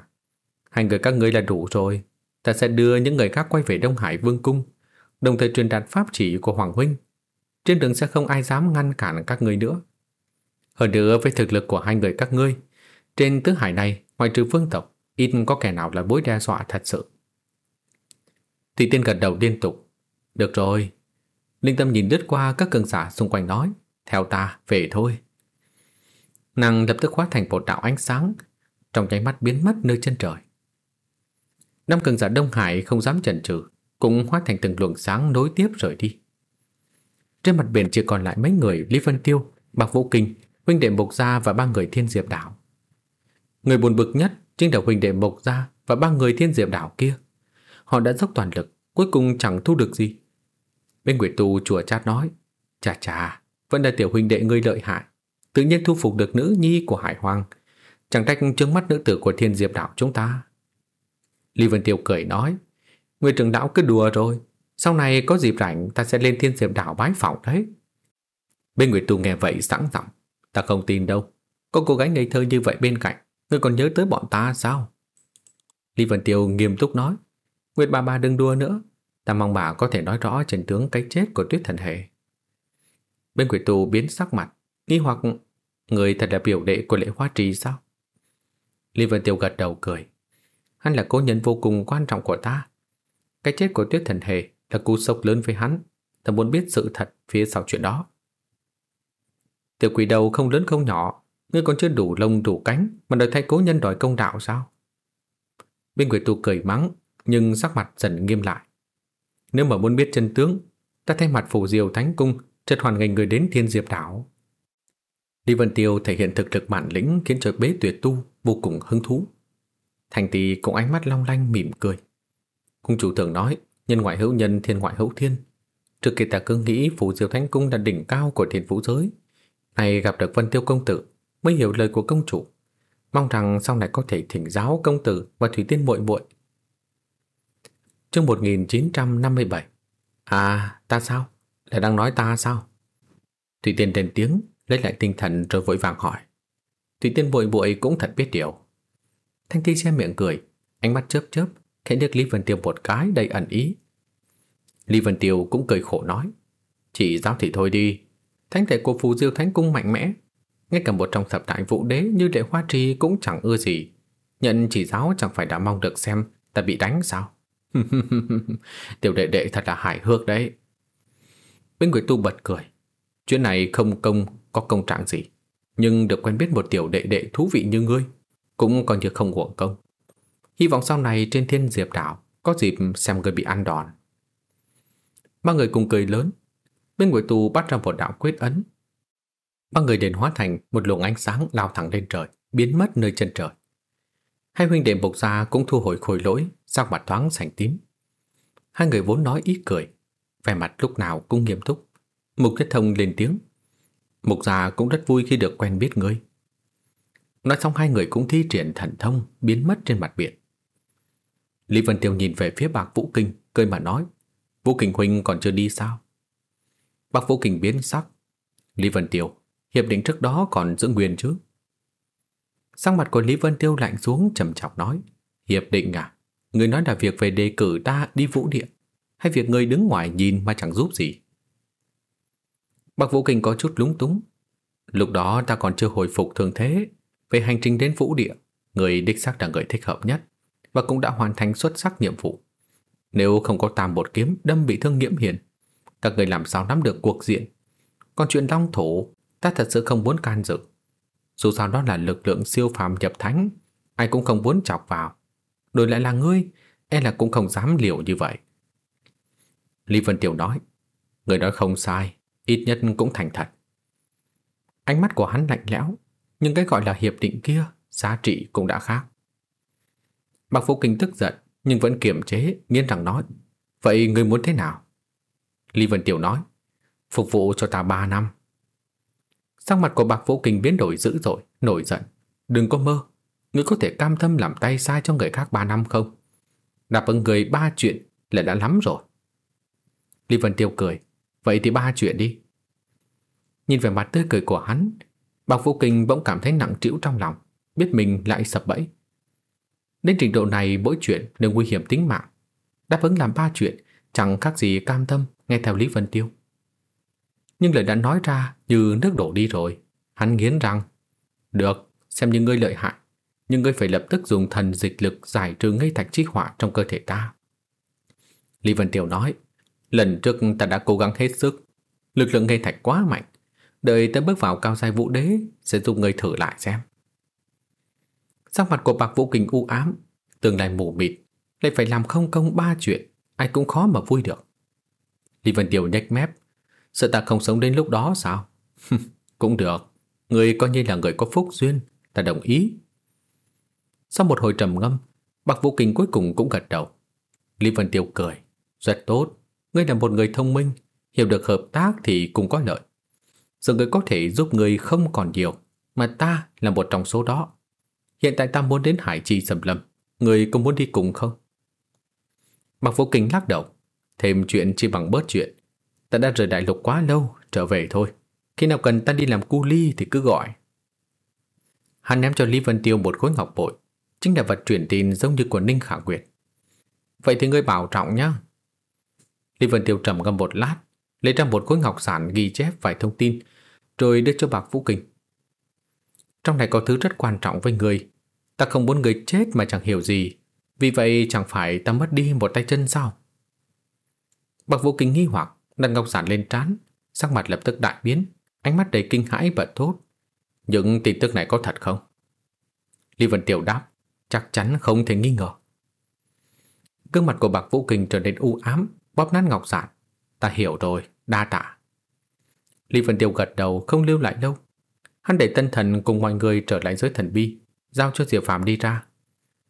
Hai người các ngươi là đủ rồi. Ta sẽ đưa những người khác quay về Đông Hải Vương Cung, đồng thời truyền đạt pháp chỉ của Hoàng Huynh. Trên đường sẽ không ai dám ngăn cản các ngươi nữa. Hơn nữa với thực lực của hai người các ngươi, trên tứ hải này, ngoài trừ vương tộc, ít có kẻ nào là mối đe dọa thật sự. Thủy Tiên gật đầu liên tục. Được rồi. Linh Tâm nhìn lướt qua các cường giả xung quanh nói. Theo ta, về thôi. Nàng lập tức hóa thành một đạo ánh sáng, trong nháy mắt biến mất nơi chân trời. Năm cường giả Đông Hải không dám chần chừ, cũng hóa thành từng luồng sáng nối tiếp rời đi. Trên mặt biển chỉ còn lại mấy người Lý Vân Tiêu, Bạc Vũ Kinh, huynh đệ Mộc Gia và ba người Thiên Diệp Đảo. Người buồn bực nhất chính là huynh đệ Mộc Gia và ba người Thiên Diệp Đảo kia. Họ đã dốc toàn lực, cuối cùng chẳng thu được gì. Bên Nguyệt Tu chùa chát nói, chà chà, vẫn là tiểu huynh đệ ngươi lợi hại, tự nhiên thu phục được nữ nhi của Hải Hoàng, chẳng trách trước mắt nữ tử của Thiên Diệp Đảo chúng ta. Lý Vân Tiêu cười nói, người trưởng đảo cứ đùa rồi, sau này có dịp rảnh ta sẽ lên Thiên Diệp Đảo bái phỏng đấy. Bên Nguyệt Tu nghe vậy sẵn giọng, ta không tin đâu, có cô gái ngây thơ như vậy bên cạnh, ngươi còn nhớ tới bọn ta sao? Lý Vân Tiêu nghiêm túc nói, Nguyệt bà bà đừng đùa nữa, ta mong bà có thể nói rõ trần tướng cái chết của Tuyết Thần Hề. Bên Nguyệt Tu biến sắc mặt, nghi hoặc người thật là biểu đệ của lễ hoa trì sao? Lý Vân Tiêu gật đầu cười. Hắn là cố nhân vô cùng quan trọng của ta. Cái chết của Tuyết Thần Hề là cú sốc lớn với hắn. Ta muốn biết sự thật phía sau chuyện đó. Tiểu quỷ đầu không lớn không nhỏ, ngươi còn chưa đủ lông đủ cánh mà đòi thay cố nhân đòi công đạo sao? Bên quỷ tu cười mắng, nhưng sắc mặt dần nghiêm lại. Nếu mà muốn biết chân tướng, ta thay mặt phủ diều thánh cung, trật hoàn ngành người đến thiên diệp đảo. Lý Vân Tiêu thể hiện thực lực bản lĩnh khiến cho bế tuyệt tu vô cùng hứng thú. Thành tỷ cũng ánh mắt long lanh mỉm cười. Cung chủ thường nói, nhân ngoại hữu nhân, thiên ngoại hữu thiên. Trước kia ta cứ nghĩ phủ diều thánh cung là đỉnh cao của thiên vũ giới. Này gặp được Vân Tiêu công tử, mới hiểu lời của công chủ. Mong rằng sau này có thể thỉnh giáo công tử và Thủy Tiên muội muội. Chương 1957 À, ta sao? Lại đang nói ta sao? Thủy Tiên lên tiếng, lấy lại tinh thần rồi vội vàng hỏi. Thủy Tiên vội vội cũng thật biết điều. Thanh Thi xem miệng cười, ánh mắt chớp chớp, khẽ liếc Lý Vân Tiêu một cái đầy ẩn ý. Lý Vân Tiêu cũng cười khổ nói, chỉ giáo thì thôi đi, thánh thể của phù diêu thánh cung mạnh mẽ, ngay cả một trong thập đại vũ đế như đệ hoa trì cũng chẳng ưa gì. Nhận chỉ giáo chẳng phải đã mong được xem ta bị đánh sao? Tiểu đệ đệ thật là hài hước đấy. Bên người Tu bật cười. Chuyện này không công có công trạng gì. Nhưng được quen biết một tiểu đệ đệ thú vị như ngươi cũng coi như không uổng công. Hy vọng sau này trên thiên diệp đảo có dịp xem người bị ăn đòn. Ba người cùng cười lớn. Bên ngồi tù bắt ra một đạo quyết ấn Ba người đền hóa thành một luồng ánh sáng lao thẳng lên trời, biến mất nơi chân trời. Hai huynh đệ bộc ra cũng thu hồi khôi lỗi, sắc mặt thoáng sành tím. Hai người vốn nói ít cười, vẻ mặt lúc nào cũng nghiêm túc. Mục Nhất Thông lên tiếng. Mục già cũng rất vui khi được quen biết ngươi. Nói xong hai người cũng thi triển thần thông biến mất trên mặt biển. Lý Vân Tiêu nhìn về phía bạc Vũ Kinh, cười mà nói. Vũ Kinh Huynh còn chưa đi sao? Bác Vũ Kinh biến sắc. Lý Vân Tiêu, hiệp định trước đó còn giữ nguyên chứ? Sang mặt của Lý Vân Tiêu lạnh xuống trầm trọng nói. Hiệp định à? Người nói là việc về đề cử ta đi vũ địa hay việc người đứng ngoài nhìn mà chẳng giúp gì? Bác Vũ Kinh có chút lúng túng. Lúc đó ta còn chưa hồi phục thường thế về hành trình đến vũ địa. Người đích xác là người thích hợp nhất và cũng đã hoàn thành xuất sắc nhiệm vụ. Nếu không có tam bột kiếm đâm bị thương nghiễm hiền, các người làm sao nắm được cuộc diện. Còn chuyện long thổ, ta thật sự không muốn can dự. Dù sao đó là lực lượng siêu phàm nhập thánh, ai cũng không muốn chọc vào. Đổi lại là ngươi, e là cũng không dám liều như vậy. Lý Vân Tiểu nói, người nói không sai, ít nhất cũng thành thật. Ánh mắt của hắn lạnh lẽo, nhưng cái gọi là hiệp định kia, giá trị cũng đã khác. Bạc Phú Kinh tức giận, nhưng vẫn kiềm chế, nghiến răng nói, vậy người muốn thế nào? Lý Vân Tiểu nói, phục vụ cho ta ba năm. Sắc mặt của bạc Vũ Kinh biến đổi dữ dội, nổi giận. Đừng có mơ, người có thể cam tâm làm tay sai cho người khác ba năm không? Đáp ứng người ba chuyện là đã lắm rồi. Lý Vân Tiêu cười, vậy thì ba chuyện đi. Nhìn về mặt tươi cười của hắn, bạc Vũ Kinh bỗng cảm thấy nặng trĩu trong lòng, biết mình lại sập bẫy. Đến trình độ này mỗi chuyện đều nguy hiểm tính mạng. Đáp ứng làm ba chuyện chẳng khác gì cam tâm nghe theo Lý Vân Tiêu. Nhưng lời đã nói ra như nước đổ đi rồi. Hắn nghiến răng. Được, xem như ngươi lợi hại. Nhưng ngươi phải lập tức dùng thần dịch lực giải trừ ngây thạch chi hỏa trong cơ thể ta. Lý Vân Tiêu nói, lần trước ta đã cố gắng hết sức. Lực lượng ngây thạch quá mạnh. Đợi ta bước vào cao giai vũ đế sẽ dùng ngươi thử lại xem. Sắc mặt của bạc vũ kình u ám, tương lai mù mịt, lại phải làm không công ba chuyện, ai cũng khó mà vui được. Lý Vân Tiêu nhếch mép, sợ ta không sống đến lúc đó sao? cũng được, người coi như là người có phúc duyên, ta đồng ý. Sau một hồi trầm ngâm, Bạc Vũ kình cuối cùng cũng gật đầu. Lý Vân Tiêu cười, rất tốt, ngươi là một người thông minh, hiểu được hợp tác thì cũng có lợi. Giờ người có thể giúp người không còn nhiều, mà ta là một trong số đó. Hiện tại ta muốn đến Hải Chi Sầm Lâm, người có muốn đi cùng không? Bạc Vũ Kinh lắc đầu, thêm chuyện chỉ bằng bớt chuyện. Ta đã rời đại lục quá lâu, trở về thôi. Khi nào cần ta đi làm cu ly thì cứ gọi. Hắn ném cho Lý Vân Tiêu một khối ngọc bội, chính là vật truyền tin giống như của Ninh Khả Nguyệt. Vậy thì ngươi bảo trọng nhá. Lý Vân Tiêu trầm ngâm một lát, lấy ra một khối ngọc sản ghi chép vài thông tin, rồi đưa cho Bạc Vũ Kinh. Trong này có thứ rất quan trọng với người. Ta không muốn người chết mà chẳng hiểu gì. Vì vậy chẳng phải ta mất đi một tay chân sao? Bạc Vũ Kinh nghi hoặc đặt ngọc giản lên trán, sắc mặt lập tức đại biến, ánh mắt đầy kinh hãi và thốt. Những tin tức này có thật không? Lý Vân Tiểu đáp, chắc chắn không thể nghi ngờ. Gương mặt của Bạc Vũ Kinh trở nên u ám, bóp nát ngọc giản. Ta hiểu rồi, đa tạ. Lý Vân Tiêu gật đầu không lưu lại đâu. Hắn để tân thần cùng mọi người trở lại giới thần bi, giao cho Diệp Phạm đi ra.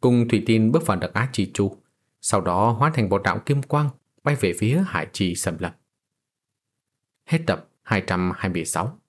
Cùng Thủy Tin bước vào đặc á trì trụ, sau đó hóa thành một đạo kim quang bay về phía hải trì sầm lập. Hết tập 226